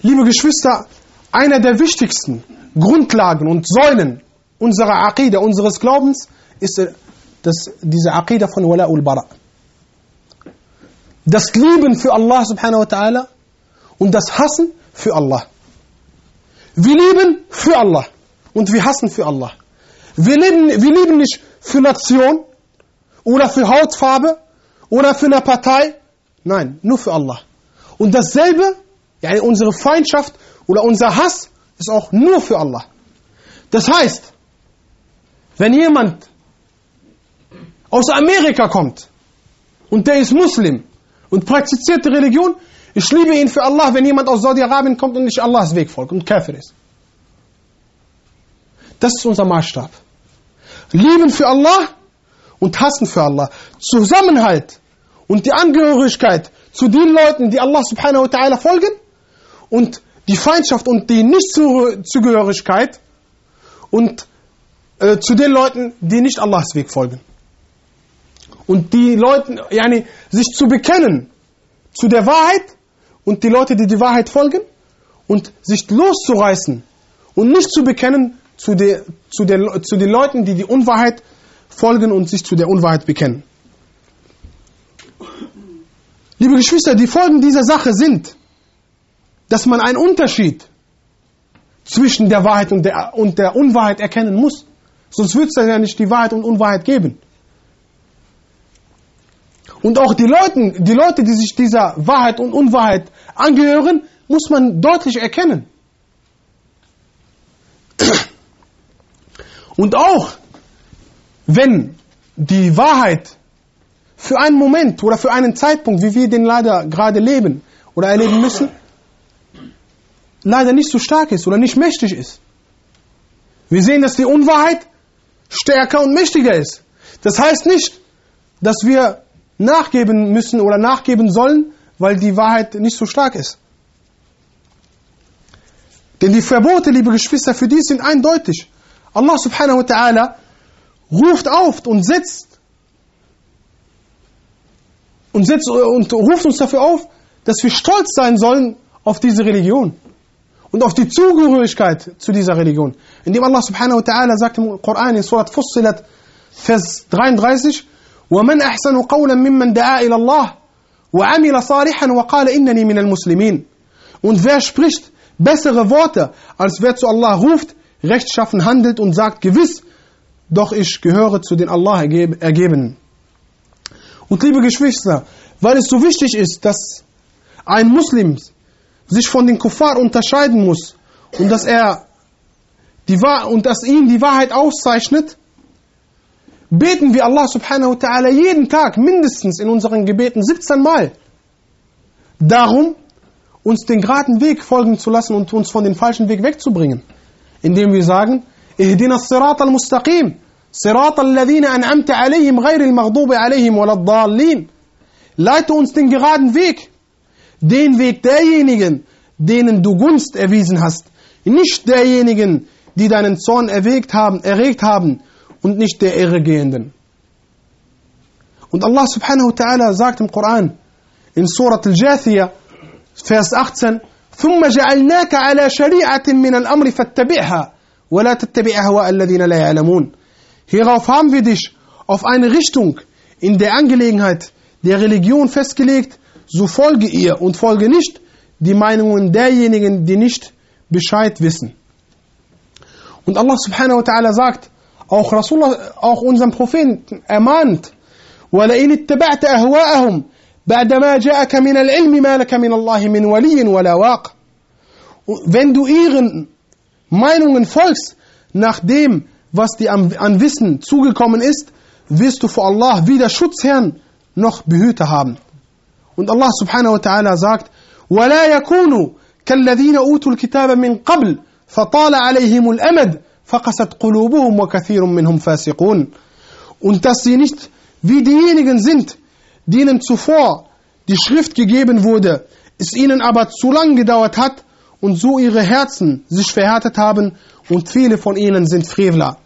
Liebe Geschwister, einer der wichtigsten Grundlagen und Säulen unserer Aqidah, unseres Glaubens, ist äh, das, diese Aqidah von Wala ul Bara. Das Lieben für Allah subhanahu wa ta'ala und das Hassen für Allah. Wir lieben für Allah und wir hassen für Allah. Wir lieben, wir lieben nicht für Nation oder für Hautfarbe oder für eine Partei. Nein, nur für Allah. Und dasselbe ja, unsere Feindschaft oder unser Hass ist auch nur für Allah. Das heißt, wenn jemand aus Amerika kommt und der ist Muslim und praktiziert die Religion, ich liebe ihn für Allah, wenn jemand aus Saudi-Arabien kommt und nicht Allahs Weg folgt und Kafir ist. Das ist unser Maßstab. Lieben für Allah und hassen für Allah. Zusammenhalt und die Angehörigkeit zu den Leuten, die Allah subhanahu wa ta'ala folgen und die Feindschaft und die Nichtzugehörigkeit und äh, zu den Leuten, die nicht Allahs Weg folgen. Und die Leute, yani, sich zu bekennen zu der Wahrheit und die Leute, die die Wahrheit folgen und sich loszureißen und nicht zu bekennen zu, der, zu, der, zu den Leuten, die die Unwahrheit folgen und sich zu der Unwahrheit bekennen. Liebe Geschwister, die Folgen dieser Sache sind, dass man einen Unterschied zwischen der Wahrheit und der, und der Unwahrheit erkennen muss. Sonst wird es ja nicht die Wahrheit und Unwahrheit geben. Und auch die Leute, die Leute, die sich dieser Wahrheit und Unwahrheit angehören, muss man deutlich erkennen. Und auch, wenn die Wahrheit für einen Moment oder für einen Zeitpunkt, wie wir den leider gerade leben oder erleben müssen, leider nicht so stark ist oder nicht mächtig ist. Wir sehen, dass die Unwahrheit stärker und mächtiger ist. Das heißt nicht, dass wir nachgeben müssen oder nachgeben sollen, weil die Wahrheit nicht so stark ist. Denn die Verbote, liebe Geschwister, für die sind eindeutig. Allah subhanahu wa ta'ala ruft auf und setzt und, setzt und ruft uns dafür auf, dass wir stolz sein sollen auf diese Religion und auf die Zugehörigkeit zu dieser Religion. Indem Allah subhanahu wa ta'ala sagt im Koran in Surat Fussilat, Vers 33, وَمَنْ أَحْسَنُ قَوْلًا مِمَّنْ دَعَا إِلَى اللَّهِ وَعَمِلَ صَالِحًا وَقَالَ إِنَّنِي مِنَ الْمُسْلِمِينَ Und wer spricht bessere Worte, als wer zu Allah ruft, rechtschaffen handelt und sagt gewiss, doch ich gehöre zu den Allah Ergebenen. Und liebe Geschwister, weil es so wichtig ist, dass ein Muslim sich von den Kuffar unterscheiden muss und dass er die und dass ihn die Wahrheit auszeichnet, beten wir Allah subhanahu wa ta'ala jeden Tag mindestens in unseren Gebeten 17 Mal darum, uns den geraden Weg folgen zu lassen und uns von dem falschen Weg wegzubringen. Indem wir sagen, اهدنا الصراط المستقيم صراط الذين أنعمت عليهم غير المغضوب عليهم ولا الضالين Leite uns den geraden Weg, den Weg derjenigen, denen du Gunst erwiesen hast, nicht derjenigen, die deinen Zorn erregt haben, erregt haben und nicht der Irregehenden. Und Allah subhanahu wa ta'ala sagt im Koran, in Surat al-Jathiyah, Vers 18, ثم جعلناك على شريعة من الأمر فاتبعها ولا تتبع أهواء الذين لا يعلمون. Hierauf haben wir dich auf eine Richtung in der Angelegenheit der Religion festgelegt, so folge ihr und folge nicht die Meinungen derjenigen, die nicht Bescheid wissen. Und Allah subhanahu wa ta'ala sagt, auch Rasulullah, auch unseren Propheten ermahnt, وَلَئِنِ اتَّبَعْتَ أَهْوَاءَهُمْ بعدما جاءك من العلم ما لك من الله من ولي ولا واق wenn du ihren Meinungen folgst nach dem was dir an Wissen zugekommen ist wirst du vor Allah weder Schutzherrn noch Behüter haben und Allah subhanahu wa ta'ala sagt ولا يكونوا كالذين أوتوا الكتاب من قبل فطال عليهم الأمد فقست قلوبهم وكثير منهم فاسقون und dass sie nicht wie diejenigen sind denen zuvor die Schrift gegeben wurde, es ihnen aber zu lang gedauert hat und so ihre Herzen sich verhärtet haben und viele von ihnen sind Frevler.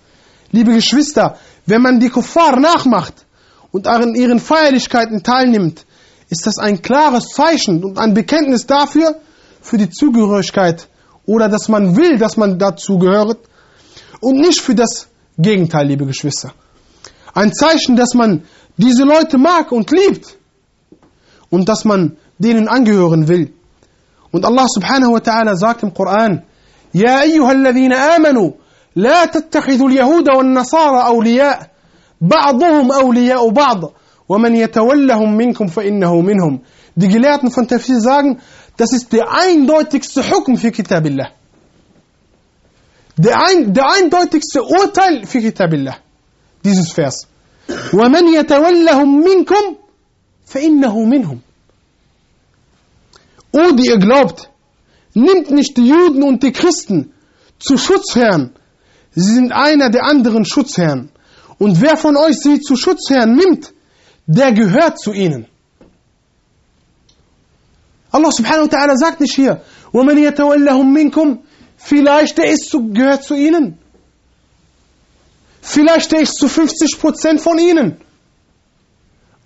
Liebe Geschwister, wenn man die Kuffar nachmacht und an ihren Feierlichkeiten teilnimmt, ist das ein klares Zeichen und ein Bekenntnis dafür, für die Zugehörigkeit oder dass man will, dass man dazu gehört und nicht für das Gegenteil, liebe Geschwister. Ein Zeichen, dass man diese Leute mag und liebt und dass man denen angehören will. Und Allah subhanahu wa ta'ala sagt im Koran, يا أيها الذين آمنوا لا تتخذوا اليهود والنصارى أولياء بعضهم أولياء بعض ومن يتولهم منكم فإنه منهم Die Gelehrten von Tafsir sagen, das ist der eindeutigste Hukm für Kitabillah. Der, ein, der eindeutigste Urteil für Kitabillah. Dieses Vers. وَمَنْ يَتَوَلَّهُمْ مِنْكُمْ فَإِنَّهُ مِنْهُمْ O, die ihr glaubt, nimmt nicht die Juden und die Christen zu Schutzherren. Sie sind einer der anderen Schutzherren. Und wer von euch sie zu Schutzherren nimmt, der gehört zu ihnen. Allah subhanahu wa ta'ala sagt nicht hier, وَمَنْ يَتَوَلَّهُمْ مِنْكُمْ Vielleicht der ist zu, gehört zu ihnen. Vielleicht der ist zu 50% von ihnen.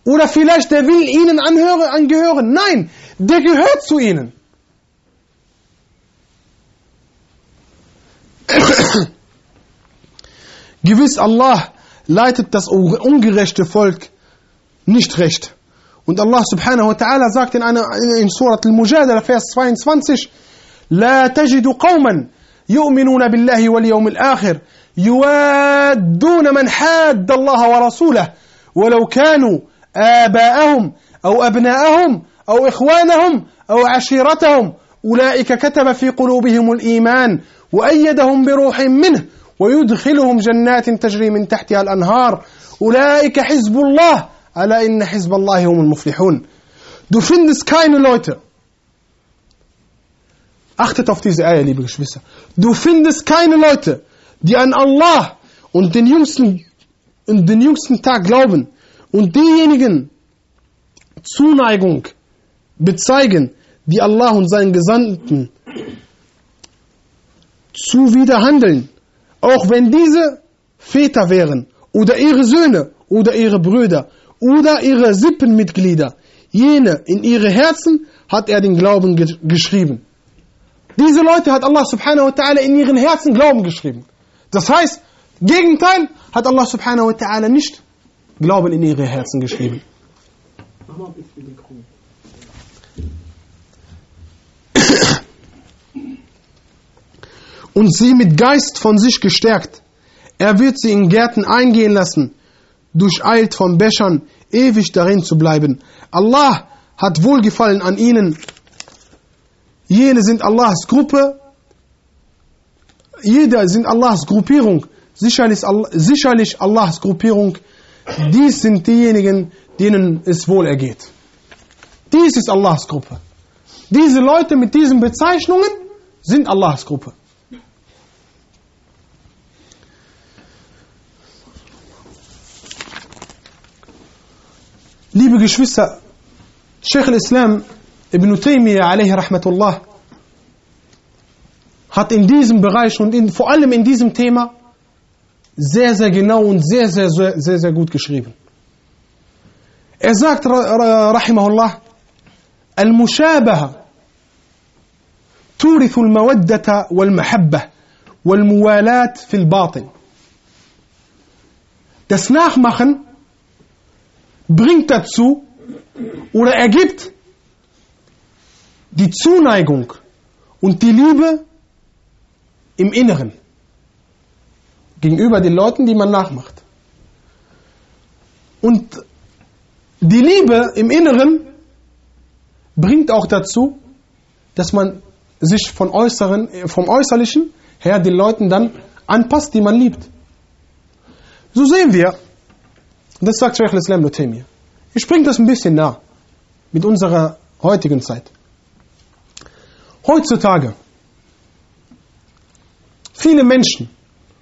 Oder vielleicht der will ihnen anhören, angehören. Nein, der gehört zu ihnen. Gewiss Allah leitet das ungerechte Volk nicht recht. Und Allah subhanahu wa ta'ala sagt in, einer, in Surat Al-Mujadala, Vers 22, لا تجد قوما يؤمنون بالله واليوم الآخر يوادون من حاد الله ورسوله ولو كانوا آباءهم أو أبناءهم أو إخوانهم أو عشيرتهم أولئك كتب في قلوبهم الإيمان وأيدهم بروح منه ويدخلهم جنات تجري من تحتها الأنهار أولئك حزب الله Ala inna Hizballahi humul muflihun. Du findest keine Leute. Achtet auf diese Eier, liebe Geschwister. Du findest keine Leute, die an Allah und den jüngsten, und den jüngsten Tag glauben und diejenigen Zuneigung bezeigen, die Allah und seinen Gesandten zuwiderhandeln. Auch wenn diese Väter wären oder ihre Söhne oder ihre Brüder oder ihre Sippenmitglieder, jene in ihre Herzen hat er den Glauben ge geschrieben. Diese Leute hat Allah subhanahu wa ta'ala in ihren Herzen Glauben geschrieben. Das heißt, Gegenteil hat Allah subhanahu wa ta'ala nicht Glauben in ihre Herzen geschrieben. Und sie mit Geist von sich gestärkt. Er wird sie in Gärten eingehen lassen, durcheilt von Bechern, ewig darin zu bleiben. Allah hat Wohlgefallen an ihnen. Jene sind Allahs Gruppe, jeder sind Allahs Gruppierung, sicherlich, sicherlich Allahs Gruppierung. Dies sind diejenigen, denen es wohl ergeht. Dies ist Allahs Gruppe. Diese Leute mit diesen Bezeichnungen sind Allahs Gruppe. Liebe Geschwister, Sheikh al-Islam Ibn Taymiyyah alayhi rahmatullah hat in diesem Bereich und in, vor allem in diesem Thema sehr, sehr genau und sehr, sehr, sehr, sehr, sehr gut geschrieben. Er sagt, rahimahullah, المشابهة تورث المودة والمحبة والموالاة في الباطن. Das Nachmachen bringt dazu oder ergibt die Zuneigung und die Liebe im Inneren gegenüber den Leuten, die man nachmacht. Und die Liebe im Inneren bringt auch dazu, dass man sich von äußeren, vom Äußerlichen her den Leuten dann anpasst, die man liebt. So sehen wir, das sagt Sheikh al-Islam Nutemir. Ich bringe das ein bisschen nah mit unserer heutigen Zeit. Heutzutage, viele Menschen,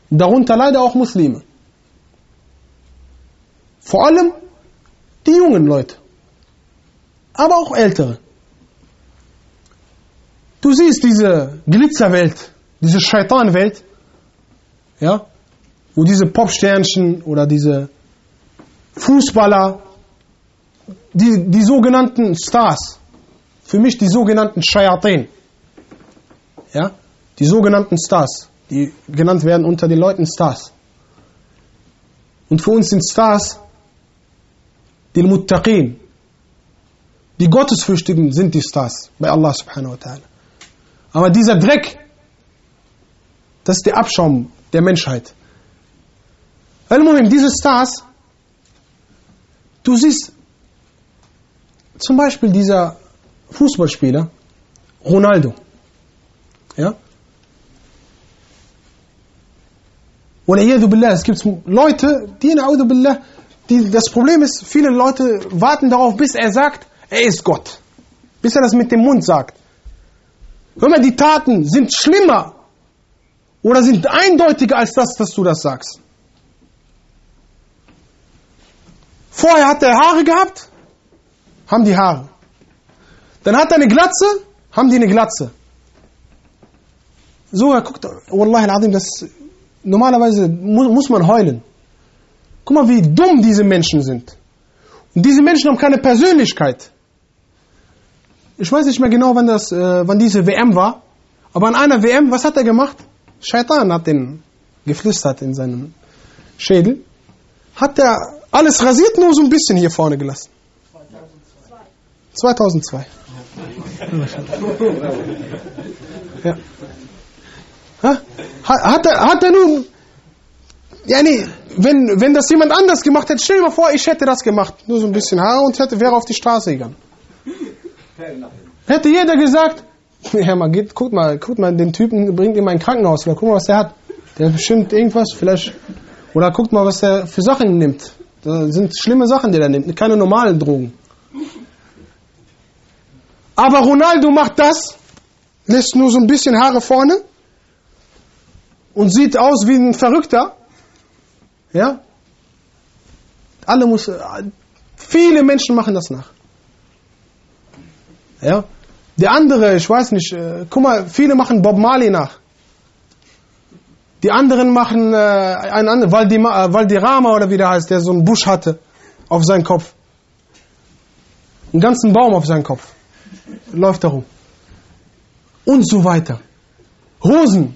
darunter leider auch Muslime, vor allem die jungen Leute, aber auch ältere. Du siehst diese Glitzerwelt, diese Scheitanwelt, ja, wo diese Popsternchen oder diese Fußballer, die, die sogenannten Stars, für mich die sogenannten Shayatin, ja, die sogenannten Stars, die genannt werden unter den Leuten Stars. Und für uns sind Stars die Muttaqin, die Gottesfürchtigen sind die Stars bei Allah subhanahu wa ta'ala. Aber dieser Dreck, das ist der Abschaum der Menschheit. Al-Muhim, diese Stars Du siehst zum Beispiel dieser Fußballspieler, Ronaldo. Ja? Oder billah, es gibt Leute, die in billah, die, das Problem ist, viele Leute warten darauf, bis er sagt, er ist Gott. Bis er das mit dem Mund sagt. Hör mal, die Taten sind schlimmer oder sind eindeutiger als das, dass du das sagst. Vorher hat er Haare gehabt, haben die Haare. Dann hat er eine Glatze, haben die eine Glatze. So, er guckt, Wallahi al das normalerweise muss, muss man heulen. Guck mal, wie dumm diese Menschen sind. Und diese Menschen haben keine Persönlichkeit. Ich weiß nicht mehr genau, wann, das, äh, wann diese WM war. Aber an einer WM, was hat er gemacht? Shaitan hat den geflüstert in seinem Schädel. Hat er alles rasiert, nur so ein bisschen hier vorne gelassen. 2002. 2002. Ja. Hat, er, hat er nun, ja nee, wenn, wenn das jemand anders gemacht hätte, stell dir mal vor, ich hätte das gemacht, nur so ein bisschen Haar und hätte, wäre auf die Straße gegangen. Hätte jeder gesagt, ja mal, geht, guck mal, guck mal, den Typen bringt ihn in mein Krankenhaus, oder guck mal, was der hat. Der hat bestimmt irgendwas, vielleicht, oder guckt mal, was der für Sachen nimmt. Das sind schlimme Sachen, die er nimmt, keine normalen Drogen. Aber Ronaldo macht das, lässt nur so ein bisschen Haare vorne und sieht aus wie ein Verrückter. Ja? Alle muss, viele Menschen machen das nach. Ja? Der andere, ich weiß nicht, äh, guck mal, viele machen Bob Marley nach. Die anderen machen äh, einen anderen, Valdima, äh, Valdirama oder wie der heißt, der so einen Busch hatte auf seinen Kopf. Einen ganzen Baum auf seinen Kopf. Läuft darum. und so weiter. Hosen.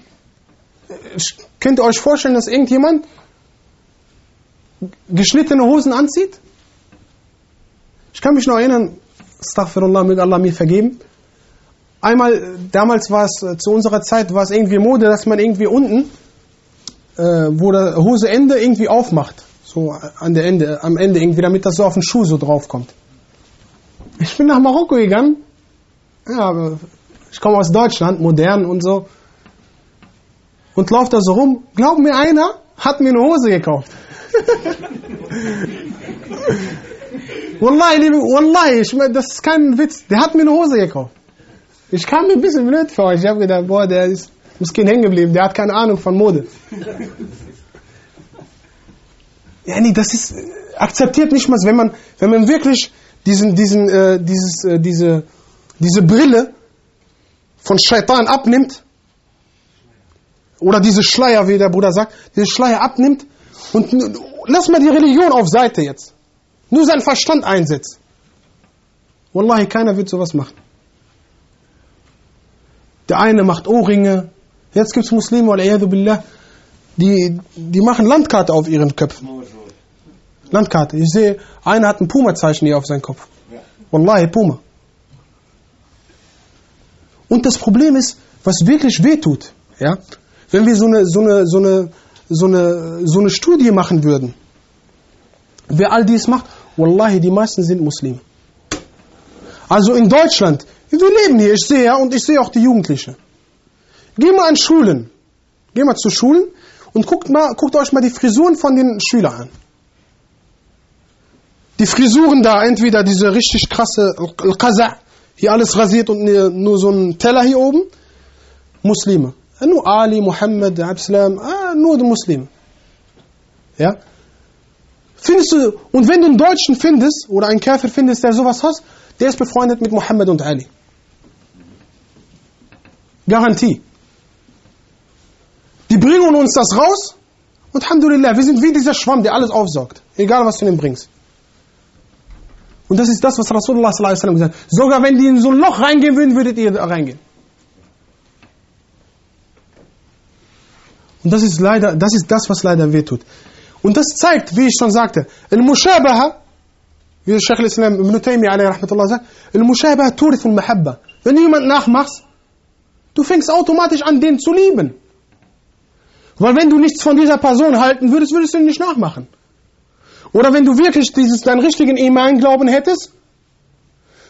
Ich- Könnt ihr euch vorstellen, dass irgendjemand geschnittene Hosen anzieht? Ich kann mich noch erinnern, Astaghfirullah, möge Allah mir vergeben. Einmal, damals war es, äh, zu unserer Zeit war es irgendwie Mode, dass man irgendwie unten, äh, wo der Hoseende irgendwie aufmacht. So an der Ende, am Ende irgendwie, damit das so auf den Schuh so draufkommt. Ich bin nach Marokko gegangen. Ja, ich komme aus Deutschland, modern und so. Und laufe da so rum. Glaub mir einer, hat mir eine Hose gekauft. Wallahi, liebe, Wallahi, ich das ist kein Witz. Der hat mir eine Hose gekauft. Ich kam mir ein bisschen blöd vor. Ich habe gedacht, boah, der ist Muskin hängen geblieben. Der hat keine Ahnung von Mode. Ja, nee, das ist akzeptiert nicht mal, wenn man, wenn man wirklich diesen, diesen, äh, dieses, äh, diese, diese Brille von Shaitan abnimmt oder diese Schleier, wie der Bruder sagt, diese Schleier abnimmt und lass mal die Religion auf Seite jetzt. Nur seinen Verstand einsetzt. Wallahi, keiner wird sowas machen. Der eine macht Ohrringe. Jetzt gibt es Muslime, billah, die, die machen Landkarte auf ihren Köpfen. Landkarte. Ich sehe, einer hat ein Puma-Zeichen hier auf seinem Kopf. Wallahi, Puma. Und das Problem ist, was wirklich wehtut, ja, wenn wir so eine, so eine, so eine, so eine, so eine Studie machen würden, wer all dies macht, Wallahi, die meisten sind Muslime. Also in Deutschland, wir leben hier, ich sehe ja, und ich sehe auch die Jugendlichen. Geh mal an Schulen. Geh mal zu Schulen und guckt, mal, guckt euch mal die Frisuren von den Schülern an. Die Frisuren da, entweder diese richtig krasse Al-Qaza, hier alles rasiert und nur so ein Teller hier oben, Muslime. Nur Ali, Muhammad, Absalam, ah, nur die Muslime. Ja? Findest du, und wenn du einen Deutschen findest, oder einen Käfer findest, der sowas hat, der ist befreundet mit Muhammad und Ali. Garantie. Die bringen uns das raus und Alhamdulillah, wir sind wie dieser Schwamm, der alles aufsaugt. Egal, was du ihm bringst. Und das ist das, was Rasulullah sallallahu alaihi gesagt hat. Sogar wenn die in so ein Loch reingehen würden, würdet ihr da reingehen. Und das ist leider, das ist das, was leider wehtut. Und das zeigt, wie ich schon sagte, Al-Mushabaha, wie der Sheikh al-Islam Ibn Taymiyyah sagt, Al-Mushabaha turith al-Mahabba. Wenn du jemanden nachmachst, du fängst automatisch an, den zu lieben. Weil wenn du nichts von dieser Person halten würdest, würdest du ihn nicht nachmachen. Oder wenn du wirklich dieses, deinen richtigen Iman glauben hättest,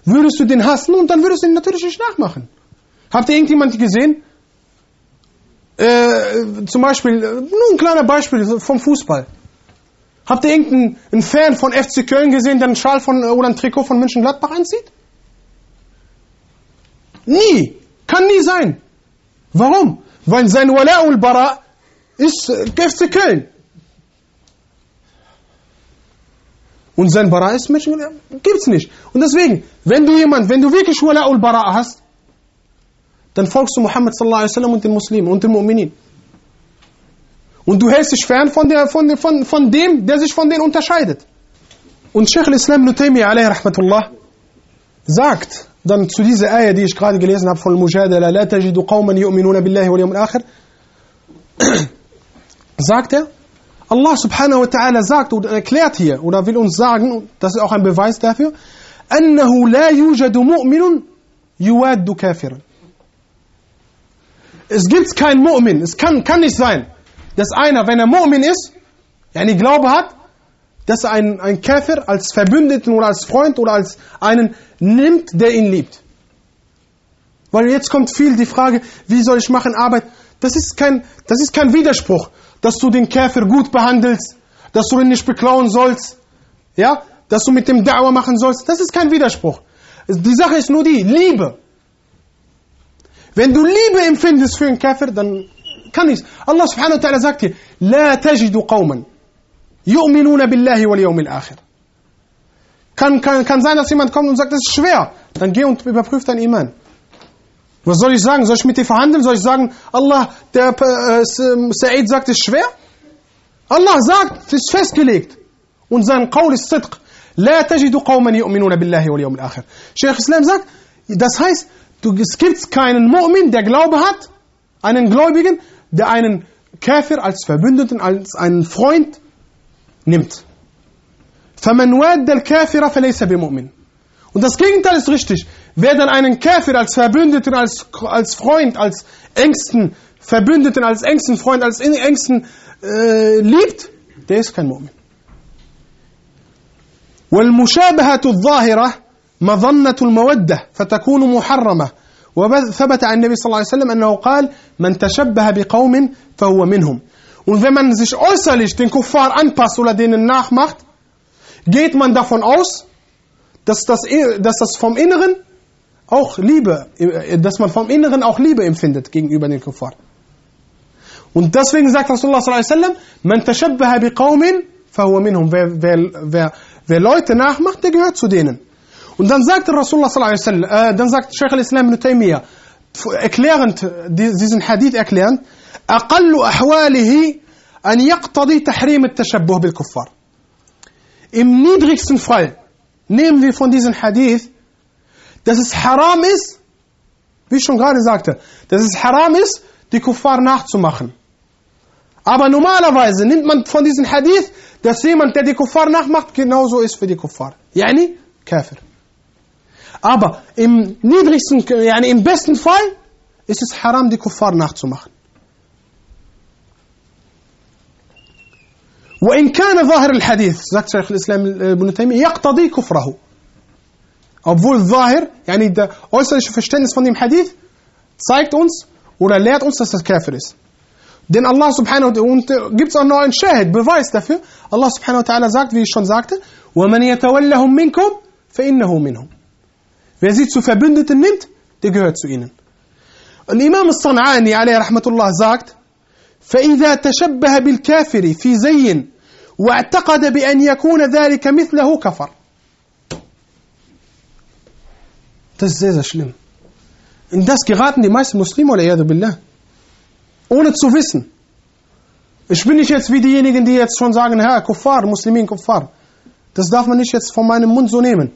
würdest du den hassen und dann würdest du ihn natürlich nicht nachmachen. Habt ihr irgendjemand gesehen? Äh, zum Beispiel, äh, nur ein kleiner Beispiel vom Fußball. Habt ihr irgendeinen einen Fan von FC Köln gesehen, der einen Schal von, oder ein Trikot von Mönchengladbach anzieht? Nie. Kann nie sein. Warum? Weil sein Wala ul Bara ist äh, FC Köln. Und sein Bara ist Mönchengladbach. Gibt's nicht. Und deswegen, wenn du jemand, wenn du wirklich Wala ul Bara hast, dann folgst du Muhammad sallallahu alaihi wasallam und den Muslimen und den Mu'minin. Und du hältst dich fern von, der, von, von, von dem, der sich von denen unterscheidet. Und Sheikh al-Islam Ibn Taymiyyah alayhi rahmatullah sagt dann zu dieser Ayah, die ich gerade gelesen habe von Al-Mujadala, La tajidu qawman yu'minuna billahi wal yawm al-akhir, sagt er, Allah subhanahu wa ta'ala sagt oder erklärt hier oder will uns sagen, das ist auch ein Beweis dafür, أنه لا يوجد مؤمن يواد كافرا es gibt keinen Mu'min. Es kann, kann nicht sein, dass einer, wenn er Mu'min ist, yani Glaube hat, dass er einen, einen Käfer als Verbündeten oder als Freund oder als einen nimmt, der ihn liebt. Weil jetzt kommt viel die Frage, wie soll ich machen Arbeit? Das ist kein, das ist kein Widerspruch, dass du den Käfer gut behandelst, dass du ihn nicht beklauen sollst, ja, dass du mit dem Da'wah machen sollst. Das ist kein Widerspruch. Die Sache ist nur die, Liebe. Wenn du Liebe empfindest für einen Kafir, dann kann ich Allah subhanahu wa ta'ala sagt hier, لا تجد قوما يؤمنون بالله واليوم الآخر. Kann, kann, kann sein, dass jemand kommt und sagt, das ist schwer. Dann geh und überprüf dein Iman. Was soll ich sagen? Soll ich mit dir verhandeln? Soll ich sagen, Allah, der äh, Sa'id sagt, es ist schwer? Allah sagt, es ist festgelegt. Und sein Qaul ist Sidq. لا تجد قوما يؤمنون بالله واليوم الآخر. Sheikh Islam sagt, das heißt, du, es gibt keinen Mu'min, der Glaube hat, einen Gläubigen, der einen Käfer als Verbündeten, als einen Freund nimmt. فَمَنْ وَادَّ الْكَافِرَ فَلَيْسَ بِمُؤْمِنٍ Und das Gegenteil ist richtig. Wer dann einen Käfer als Verbündeten, als, als Freund, als engsten Verbündeten, als engsten Freund, als engsten äh, liebt, der ist kein Mu'min. والمشابهة الظاهرة مظنة المودة فتكون محرمة وثبت عن النبي صلى الله عليه وسلم أنه قال من تشبه بقوم فهو منهم Und wenn man sich äußerlich den Kuffar anpasst oder denen nachmacht, geht man davon aus, dass das, dass das vom Inneren auch Liebe, dass man vom Inneren auch Liebe empfindet gegenüber den Kuffar. Und deswegen sagt Rasulullah sallallahu alaihi wasallam, man tashabbaha biqaumin fahuwa minhum. Wer, wer, wer, wer Leute nachmacht, der gehört zu denen. Und dann sagt Rasulullah sallallahu alaihi wasallam, äh, dann sagt Sheikh al-Islam ibn Taymiyyah, erklärend, diesen Hadith erklärend, أقل أحواله أن يقتضي تحريم التشبه بالكفار. Im niedrigsten Fall nehmen wir von diesem Hadith, dass es haram ist, wie ich schon gerade sagte, dass es haram ist, die Kuffar nachzumachen. Aber normalerweise nimmt man von diesem Hadith, dass jemand, der die Kuffar nachmacht, genauso ist wie die Kuffar. Yani, Kafir. Aber im niedrigsten, yani im besten Fall, ist es haram, die Kuffar nachzumachen. وإن كان ظاهر الحديث sagt Sheikh al-Islam Ibn Taymiyyah يقتضي كفره Obwohl Zahir يعني der äußerliche Verständnis von dem Hadith zeigt uns oder lehrt uns dass das Kafir ist denn Allah subhanahu wa ta'ala und gibt es auch noch einen Shahid Beweis dafür Allah subhanahu wa ta'ala sagt wie ich schon sagte ومن يتولهم منكم فإنه منهم wer sie zu Verbündeten nimmt der gehört zu ihnen und Imam al-San'ani alayhi rahmatullah sagt فإذا تشبه بالكافر في زي واعتقد بأن يكون ذلك مثله كفر Das ist sehr, sehr schlimm. In das geraten die meisten Muslime, oder billah. Ohne zu wissen. Ich bin nicht jetzt wie diejenigen, die jetzt schon sagen, Herr, Kuffar, Muslimin, Kuffar. Das darf man nicht jetzt von meinem Mund so nehmen.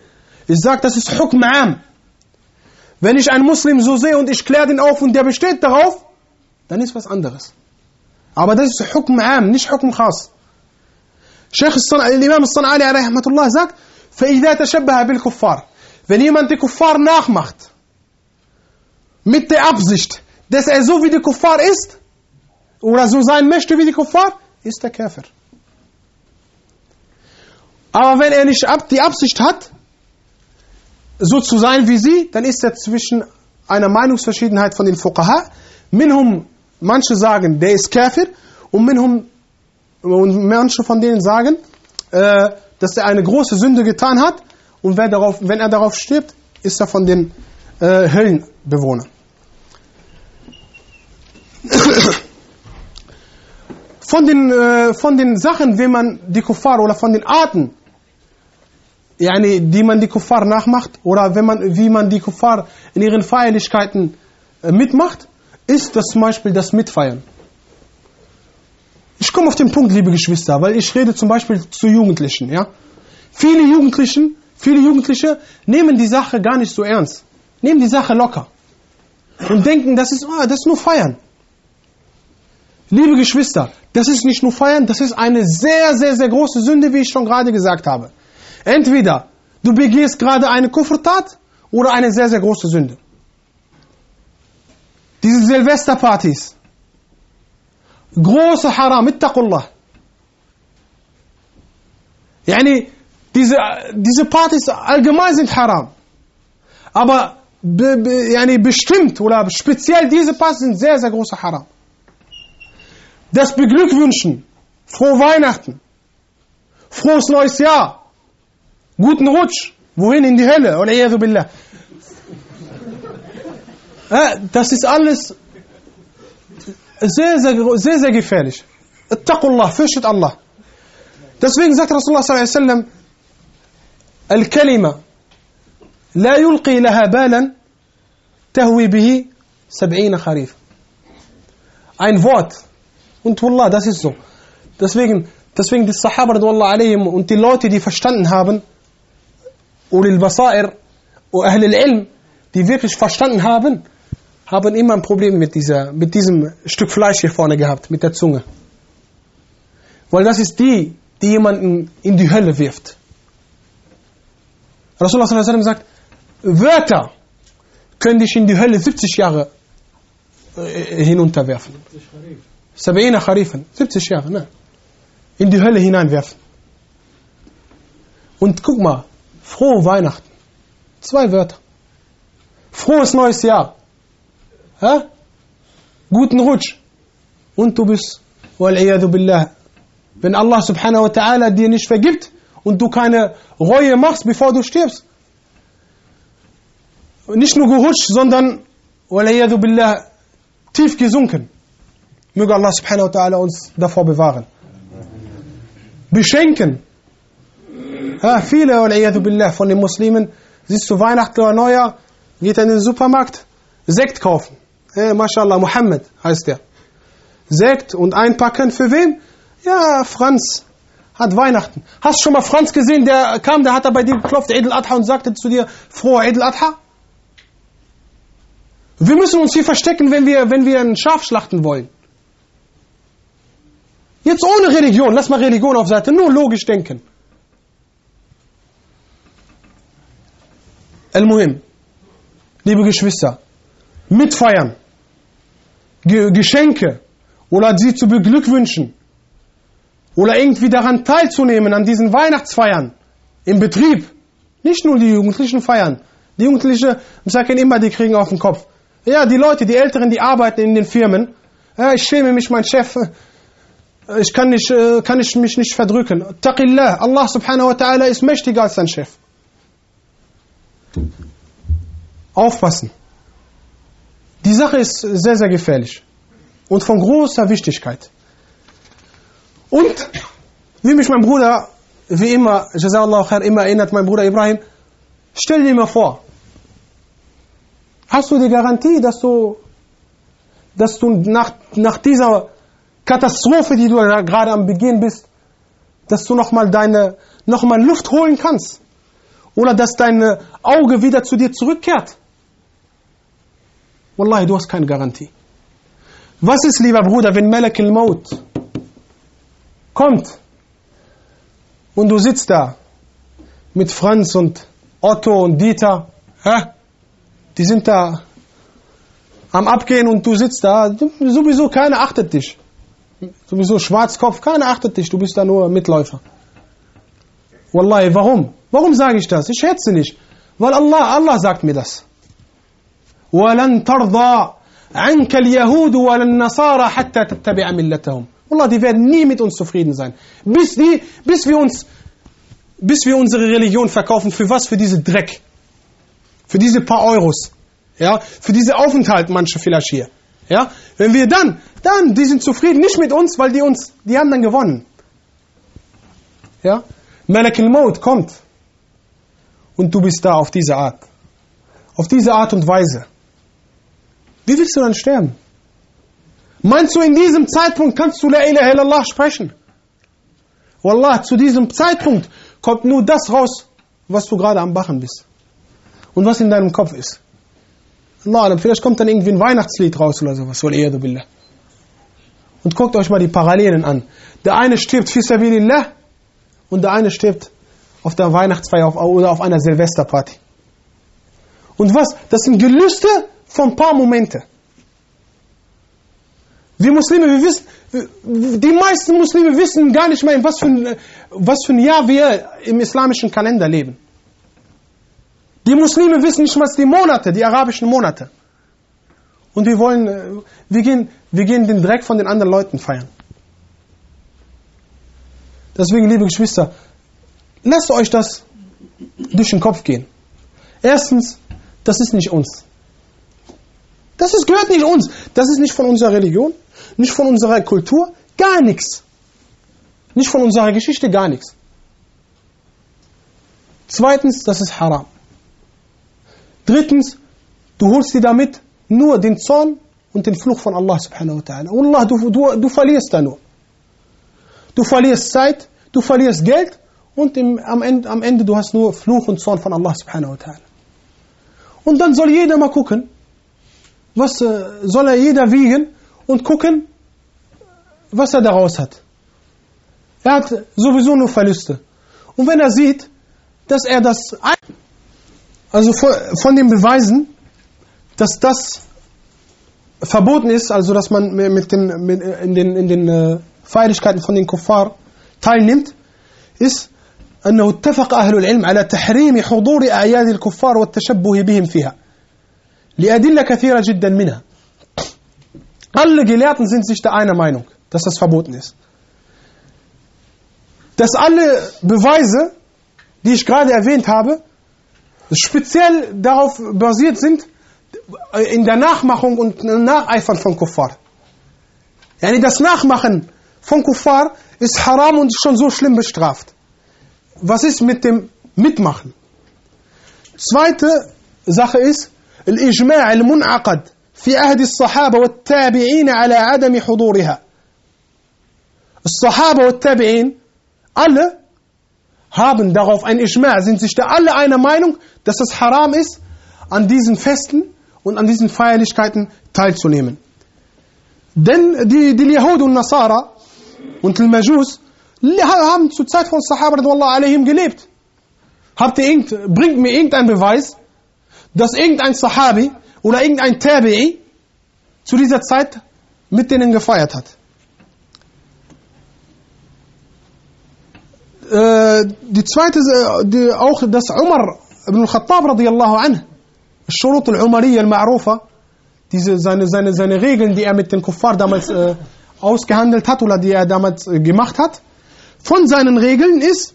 Ich sage, das ist Hukm am. Wenn ich einen Muslim so sehe und ich kläre den auf und der besteht darauf, dann ist was anderes. Aber das ist Hukm am, nicht Hukm khas. Sheikh Imam al-San'ali rahmatullah sagt, فَإِذَا تَشَبَّهَ بِالْكُفَّارِ wenn jemand die Kuffar nachmacht, mit der Absicht, dass er so wie die Kuffar ist, oder so sein möchte wie die Kuffar, ist er Käfer. Aber wenn er nicht die Absicht hat, so zu sein wie sie, dann ist er zwischen einer Meinungsverschiedenheit von den Fuqaha, minhum Manche sagen, der ist Kafir und, minhum, und manche von denen sagen, äh, dass er eine große Sünde getan hat und wer darauf, wenn er darauf stirbt, ist er von den äh, Höllenbewohnern. Von den, äh, von den Sachen, wie man die Kuffar oder von den Arten, yani, die man die Kuffar nachmacht oder wenn man, wie man die Kuffar in ihren Feierlichkeiten äh, mitmacht, ist das zum Beispiel das Mitfeiern. Ich komme auf den Punkt, liebe Geschwister, weil ich rede zum Beispiel zu Jugendlichen. Ja? Viele Jugendlichen, viele Jugendliche nehmen die Sache gar nicht so ernst. Nehmen die Sache locker. Und denken, das ist, ah, das ist nur Feiern. Liebe Geschwister, das ist nicht nur Feiern, das ist eine sehr, sehr, sehr große Sünde, wie ich schon gerade gesagt habe. Entweder du begehst gerade eine Kufrtat oder eine sehr, sehr große Sünde. Diese Silvesterpartys. Große Haram, ittaqullah. Yani, diese, diese Partys allgemein sind haram. Aber be, be, yani bestimmt oder speziell diese Partys sind sehr, sehr große Haram. Das Beglückwünschen, frohe Weihnachten, frohes neues Jahr, guten Rutsch, wohin in die Hölle, oder billah. Das ist alles sehr, sehr, sehr, sehr gefährlich. Ittaqullah, fürchtet Allah. Deswegen sagt Rasulullah sallallahu alaihi wasallam, الكلمة لا يلقي لها بالا تهوي به سبعين خريف. Ein Wort. Und Wallah, das ist so. Deswegen, deswegen die Sahaba alayhim und die Leute, die verstanden haben, Ulil Basair und Ahl al-Ilm, die wirklich verstanden haben, haben immer ein Problem mit, dieser, mit diesem Stück Fleisch hier vorne gehabt, mit der Zunge. Weil das ist die, die jemanden in die Hölle wirft. Rasulullah sagt, Wörter können dich in die Hölle 70 Jahre äh, hinunterwerfen. Sabina Kharifen, 70 Jahre, ne? In die Hölle hineinwerfen. Und guck mal, frohe Weihnachten. Zwei Wörter. Frohes neues Jahr. Ha? Guten Rutsch. Und du bist, wal billah. Wenn Allah subhanahu wa ta'ala dir nicht vergibt und du keine Reue machst, bevor du stirbst. Nicht nur gerutscht, sondern, billah, tief gesunken. Möge Allah subhanahu wa ta'ala uns davor bewahren. Beschenken. Ja, viele, billah, von den Muslimen, siehst du Weihnachten oder Neujahr, geht in den Supermarkt, Sekt kaufen. Hey, Mashallah, Muhammad heißt der. Sekt und einpacken für wen? Ja, Franz hat Weihnachten. Hast du schon mal Franz gesehen, der kam, der hat da bei dir geklopft, Edel Adha und sagte zu dir, frohe Edel Adha? Wir müssen uns hier verstecken, wenn wir, wenn wir ein Schaf schlachten wollen. Jetzt ohne Religion, lass mal Religion auf Seite, nur logisch denken. Al-Muhim, liebe Geschwister, mitfeiern, Ge Geschenke oder sie zu beglückwünschen oder irgendwie daran teilzunehmen an diesen Weihnachtsfeiern im Betrieb. Nicht nur die Jugendlichen feiern. Die Jugendlichen sagen immer, die kriegen auf den Kopf. Ja, die Leute, die Älteren, die arbeiten in den Firmen. Ja, ich schäme mich, mein Chef. Ich kann, nicht, äh, kann ich mich nicht verdrücken. Taqillah, Allah subhanahu wa ta'ala ist mächtiger als dein Chef. Aufpassen. Die Sache ist sehr, sehr gefährlich und von großer Wichtigkeit. Und, wie mich mein Bruder, wie immer, Jazallahu khair, immer erinnert, mein Bruder Ibrahim, stell dir mal vor, hast du die Garantie, dass du, dass du nach, nach dieser Katastrophe, die du gerade am Beginn bist, dass du nochmal deine, nochmal Luft holen kannst? Oder dass dein Auge wieder zu dir zurückkehrt? Wallahi, du hast keine Garantie. Was ist, lieber Bruder, wenn Malak al-Maut kommt und du sitzt da mit Franz und Otto und Dieter, hä? die sind da am Abgehen und du sitzt da, sowieso keiner achtet dich. Sowieso Schwarzkopf, keiner achtet dich, du bist da nur Mitläufer. Wallahi, warum? Warum sage ich das? Ich schätze nicht. Weil Allah, Allah sagt mir das. وَلَنْ تَرْضَى عَنْكَ الْيَهُودُ وَلَا النَّصَارَى حَتَّى تَتَّبِعَ مِلَّتَهُمْ Allah, die werden nie mit uns zufrieden sein. Bis, die, bis, wir uns, bis wir unsere Religion verkaufen. Für was? Für diese Dreck. Für diese paar Euros. Ja? Für diese Aufenthalt, manche vielleicht hier. Ja? Wenn wir dann, dann, die sind zufrieden, nicht mit uns, weil die uns, die haben dann gewonnen. Ja? Malak al-Maut kommt. Und du bist da auf diese Art. Auf diese Art und Weise. Wie willst du dann sterben? Meinst du, in diesem Zeitpunkt kannst du La ilaha illallah sprechen? Wallah, zu diesem Zeitpunkt kommt nur das raus, was du gerade am Bachen bist. Und was in deinem Kopf ist. Allah, vielleicht kommt dann irgendwie ein Weihnachtslied raus oder sowas. billah. Und guckt euch mal die Parallelen an. Der eine stirbt fi sabilillah und der eine stirbt auf der Weihnachtsfeier oder auf einer Silvesterparty. Und was? Das sind Gelüste von ein paar Momente. Wir Muslime, wir wissen, die meisten Muslime wissen gar nicht mehr, in was für ein, was für ein Jahr wir im islamischen Kalender leben. Die Muslime wissen nicht mal die Monate, die arabischen Monate. Und wir wollen, wir gehen, wir gehen den Dreck von den anderen Leuten feiern. Deswegen, liebe Geschwister, lasst euch das durch den Kopf gehen. Erstens, das ist nicht uns. Das ist, gehört nicht uns. Das ist nicht von unserer Religion, nicht von unserer Kultur, gar nichts. Nicht von unserer Geschichte, gar nichts. Zweitens, das ist haram. Drittens, du holst dir damit nur den Zorn und den Fluch von Allah subhanahu wa ta'ala. Allah, du, du, du verlierst da nur. Du verlierst Zeit, du verlierst Geld und im, am, Ende, am Ende du hast nur Fluch und Zorn von Allah subhanahu wa ta'ala. Und dann soll jeder mal gucken, was äh, soll er jeder wiegen und gucken, was er daraus hat. Er hat sowieso nur Verluste. Und wenn er sieht, dass er das, also von, von den Beweisen, dass das verboten ist, also dass man mit den, mit, in den, in den äh, Feierlichkeiten von den Kuffar teilnimmt, ist أنه اتفق أهل العلم على تحريم حضور أعياد الكفار والتشبه بهم فيها لأدلة كثيرة جدا منها Alle Gelehrten sind sich der einer Meinung, dass das verboten ist. Dass alle Beweise, die ich gerade erwähnt habe, speziell darauf basiert sind, in der Nachmachung und Nacheifern von Kuffar. Yani das Nachmachen von Kuffar ist haram und schon so schlimm bestraft. Was ist mit dem Mitmachen? Zweite Sache ist, الإجماع المنعقد في عهد الصحابة والتابعين على عدم حضورها الصحابة والتابعين alle haben darauf ein Ijma', sind sich da alle einer Meinung, dass es haram ist, an diesen Festen und an diesen Feierlichkeiten teilzunehmen. Denn die, die Yahud und Nasara und die Majus haben zur Zeit von Sahaba alaihim gelebt. Habt ihr irgend, bringt mir irgendein Beweis, dass irgendein Sahabi oder irgendein Tabi'i zu dieser Zeit mit denen gefeiert hat. Äh, die zweite, äh, die, auch das Umar ibn al-Khattab radiallahu anhu, Shurut al-Umariyya al-Ma'rufa, seine, seine, seine Regeln, die er mit den Kuffar damals äh, ausgehandelt hat oder die er damals äh, gemacht hat, von seinen Regeln ist,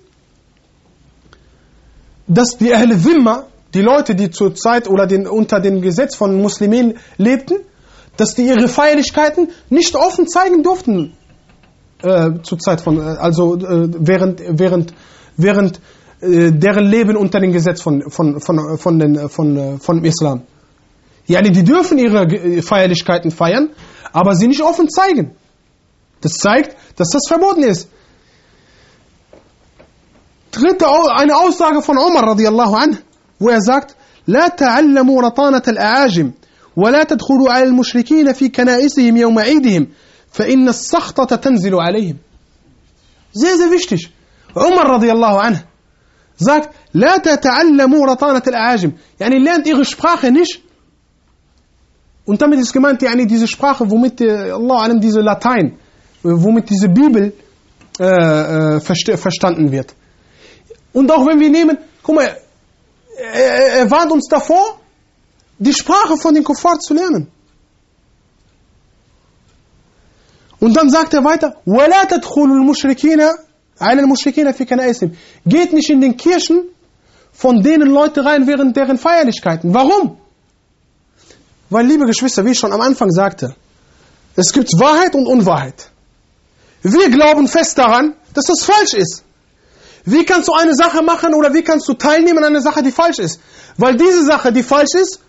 dass die Ahle Wimma, die Leute, die zur Zeit oder den, unter dem Gesetz von Muslimen lebten, dass die ihre Feierlichkeiten nicht offen zeigen durften äh, zur Zeit von, äh, also äh, während, während, während äh, deren Leben unter dem Gesetz von, von, von, von, den, von, äh, von Islam. Ja, die dürfen ihre Feierlichkeiten feiern, aber sie nicht offen zeigen. Das zeigt, dass das verboten ist. Dritte, eine Aussage von Umar radiallahu anh, wo er sagt, لا تعلموا رطانة الأعاجم ولا تدخلوا على المشركين في كنائسهم يوم عيدهم فإن السخطة تنزل عليهم sehr sehr wichtig Umar radiallahu anh sagt لا تتعلموا رطانة الأعاجم يعني lernt ihre Sprache nicht und damit ist gemeint يعني diese Sprache womit Allah allem diese Latein womit diese Bibel äh, äh, verstanden wird und auch wenn wir nehmen guck mal er, er warnt uns davor die Sprache von den Kuffar zu lernen Und dann sagt er weiter, وَلَا تَدْخُلُوا الْمُشْرِكِينَ عَلَى الْمُشْرِكِينَ فِي كَنَائِسِهِمْ Geht nicht in den Kirchen von denen Leute rein während deren Feierlichkeiten. Warum? Weil, liebe Geschwister, wie ich schon am Anfang sagte, es gibt Wahrheit und Unwahrheit. Wir glauben fest daran, dass das falsch ist. Wie kannst du eine Sache machen oder wie kannst du teilnehmen an einer Sache, die falsch ist? Weil diese Sache, die falsch ist,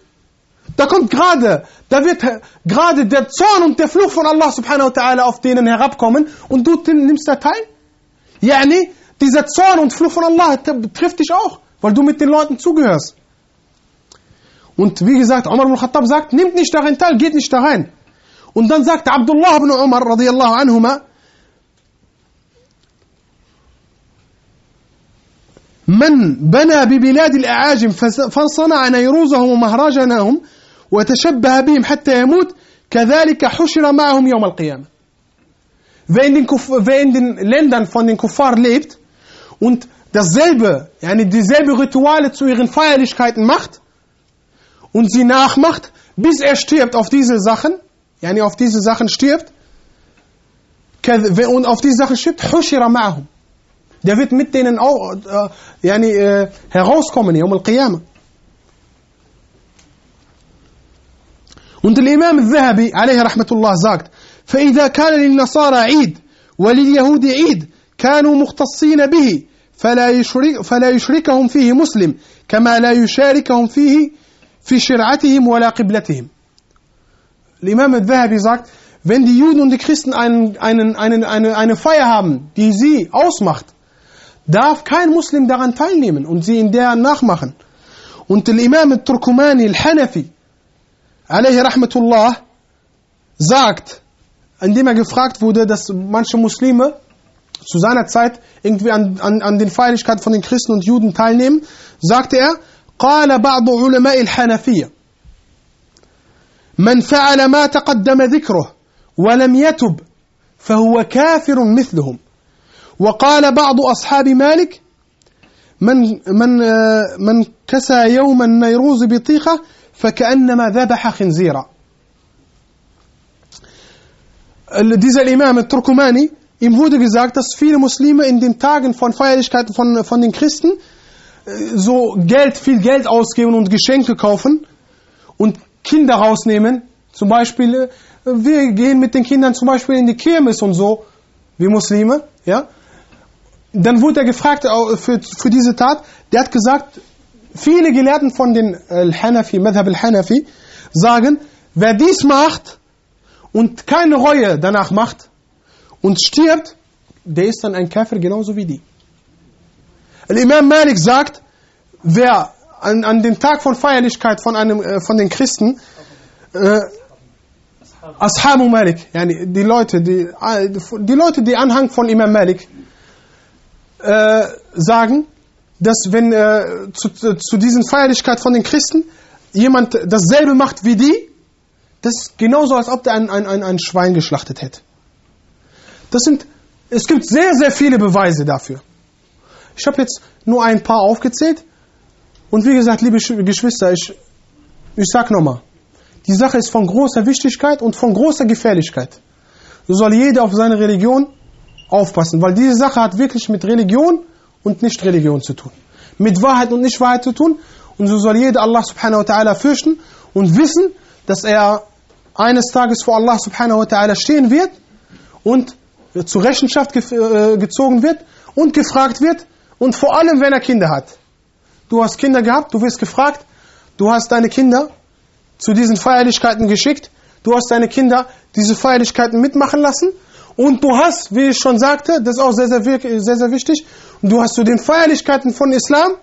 da kommt gerade, da wird gerade der Zorn und der Fluch von Allah subhanahu wa ta'ala auf denen herabkommen und du nimmst da teil? Yani, dieser Zorn und Fluch von Allah trifft dich auch, weil du mit den Leuten zugehörst. Und wie gesagt, Umar ibn Khattab sagt, nimmt nicht darin teil, geht nicht da rein. Und dann sagt Abdullah ibn Umar radiyallahu anhuma, من بنى ببلاد الأعاجم فصنع نيروزهم ومهرجانهم وتشبه بهم حتى يموت كذلك حشر معهم يوم القيامة wer in, den wer in den Ländern von den Kuffar lebt und dasselbe, yani dieselbe Rituale zu ihren Feierlichkeiten macht und sie nachmacht, bis er stirbt auf diese Sachen, yani auf diese Sachen stirbt, und auf diese Sachen stirbt, حشر معهم. Der wird mit denen auch äh, yani, äh, herauskommen, Yawm al-Qiyamah. Und der Imam al-Zahabi, رحمة الله, sagt, فإذا كان للنصارى عيد ولليهود عيد كانوا مختصين به فلا, يشرك فلا يشركهم فيه مسلم كما لا يشاركهم فيه في شرعتهم ولا قبلتهم. Imam al-Zahabi sagt, wenn die Juden und die Christen einen, einen, einen, eine, eine Feier haben, die sie ausmacht, darf kein Muslim daran teilnehmen und sie in der nachmachen. Und der Imam al-Turkumani al-Hanafi, alayhi rahmatullah, sagt, indem er gefragt wurde, dass manche Muslime zu seiner Zeit irgendwie an, an, an den Feierlichkeiten von den Christen und Juden teilnehmen, sagte er, قال بعض علماء الحنفية من فعل ما تقدم ذكره ولم يتب فهو كافر مثلهم وقال بعض أصحاب مالك من من من كسى يوم النيروز بطيخة فكأنما ذبح خنزيرا dieser Imam al-Turkumani, ihm wurde gesagt, dass viele Muslime in den Tagen von Feierlichkeiten von, von den Christen so Geld, viel Geld ausgeben und Geschenke kaufen und Kinder rausnehmen. Zum Beispiel, wir gehen mit den Kindern zum Beispiel in die Kirmes und so, wie Muslime, ja. Dann wurde er gefragt für, für diese Tat, der hat gesagt, viele Gelehrten von den Al-Hanafi, Madhab Al-Hanafi, sagen, wer dies macht und keine Reue danach macht und stirbt, der ist dann ein Käfer genauso wie die. Imam Malik sagt, wer an, an dem Tag von Feierlichkeit von, einem, äh, von den Christen, äh, Ashabu Malik, yani die Leute, die, die Leute, die Anhang von Imam Malik, äh, sagen, dass wenn äh, zu, zu diesen Feierlichkeit von den Christen jemand dasselbe macht wie die, das ist genauso, als ob der ein, ein, ein, ein Schwein geschlachtet hätte. Das sind, es gibt sehr, sehr viele Beweise dafür. Ich habe jetzt nur ein paar aufgezählt. Und wie gesagt, liebe Geschwister, ich, ich sag nochmal, die Sache ist von großer Wichtigkeit und von großer Gefährlichkeit. So soll jeder auf seine Religion aufpassen, weil diese Sache hat wirklich mit Religion und nicht Religion zu tun. Mit Wahrheit und nicht Wahrheit zu tun. Und so soll jeder Allah subhanahu wa ta'ala fürchten und wissen, dass er eines Tages vor Allah subhanahu wa ta'ala stehen wird und zur Rechenschaft äh, gezogen wird und gefragt wird und vor allem, wenn er Kinder hat. Du hast Kinder gehabt, du wirst gefragt, du hast deine Kinder zu diesen Feierlichkeiten geschickt, du hast deine Kinder diese Feierlichkeiten mitmachen lassen und du hast, wie ich schon sagte, das ist auch sehr, sehr, sehr, sehr wichtig, du hast zu den Feierlichkeiten von Islam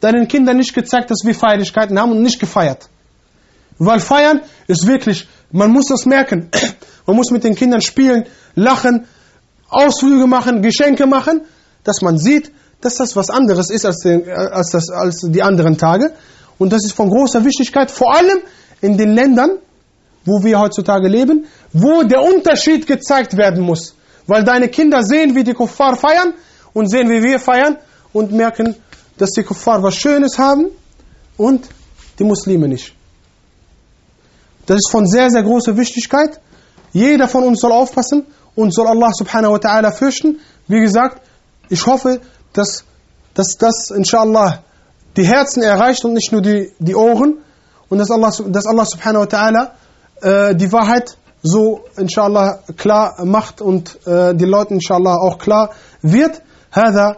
deinen Kindern nicht gezeigt, dass wir Feierlichkeiten haben und nicht gefeiert. Weil feiern ist wirklich, man muss das merken. Man muss mit den Kindern spielen, lachen, Ausflüge machen, Geschenke machen, dass man sieht, dass das was anderes ist als, den, als, das, als die anderen Tage. Und das ist von großer Wichtigkeit, vor allem in den Ländern, wo wir heutzutage leben, wo der Unterschied gezeigt werden muss. Weil deine Kinder sehen, wie die Kuffar feiern und sehen, wie wir feiern und merken, dass die Kuffar was Schönes haben und die Muslime nicht. Das ist von sehr, sehr großer Wichtigkeit. Jeder von uns soll aufpassen und soll Allah subhanahu wa ta'ala fürchten. Wie gesagt, ich hoffe, dass, dass das inshallah die Herzen erreicht und nicht nur die, die Ohren. Und dass Allah, dass Allah subhanahu wa ta'ala äh, die Wahrheit so inshallah klar macht und äh, die Leute inshallah auch klar wird. هذا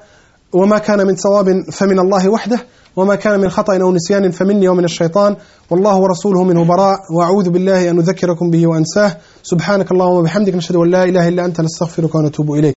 وما كان من صواب فمن الله وحده وما كان من خطأ أو نسيان فمني ومن الشيطان والله ورسوله منه براء وأعوذ بالله أن أذكركم به وأنساه سبحانك اللهم وبحمدك نشهد أن لا إله إلا أنت نستغفرك ونتوب إليك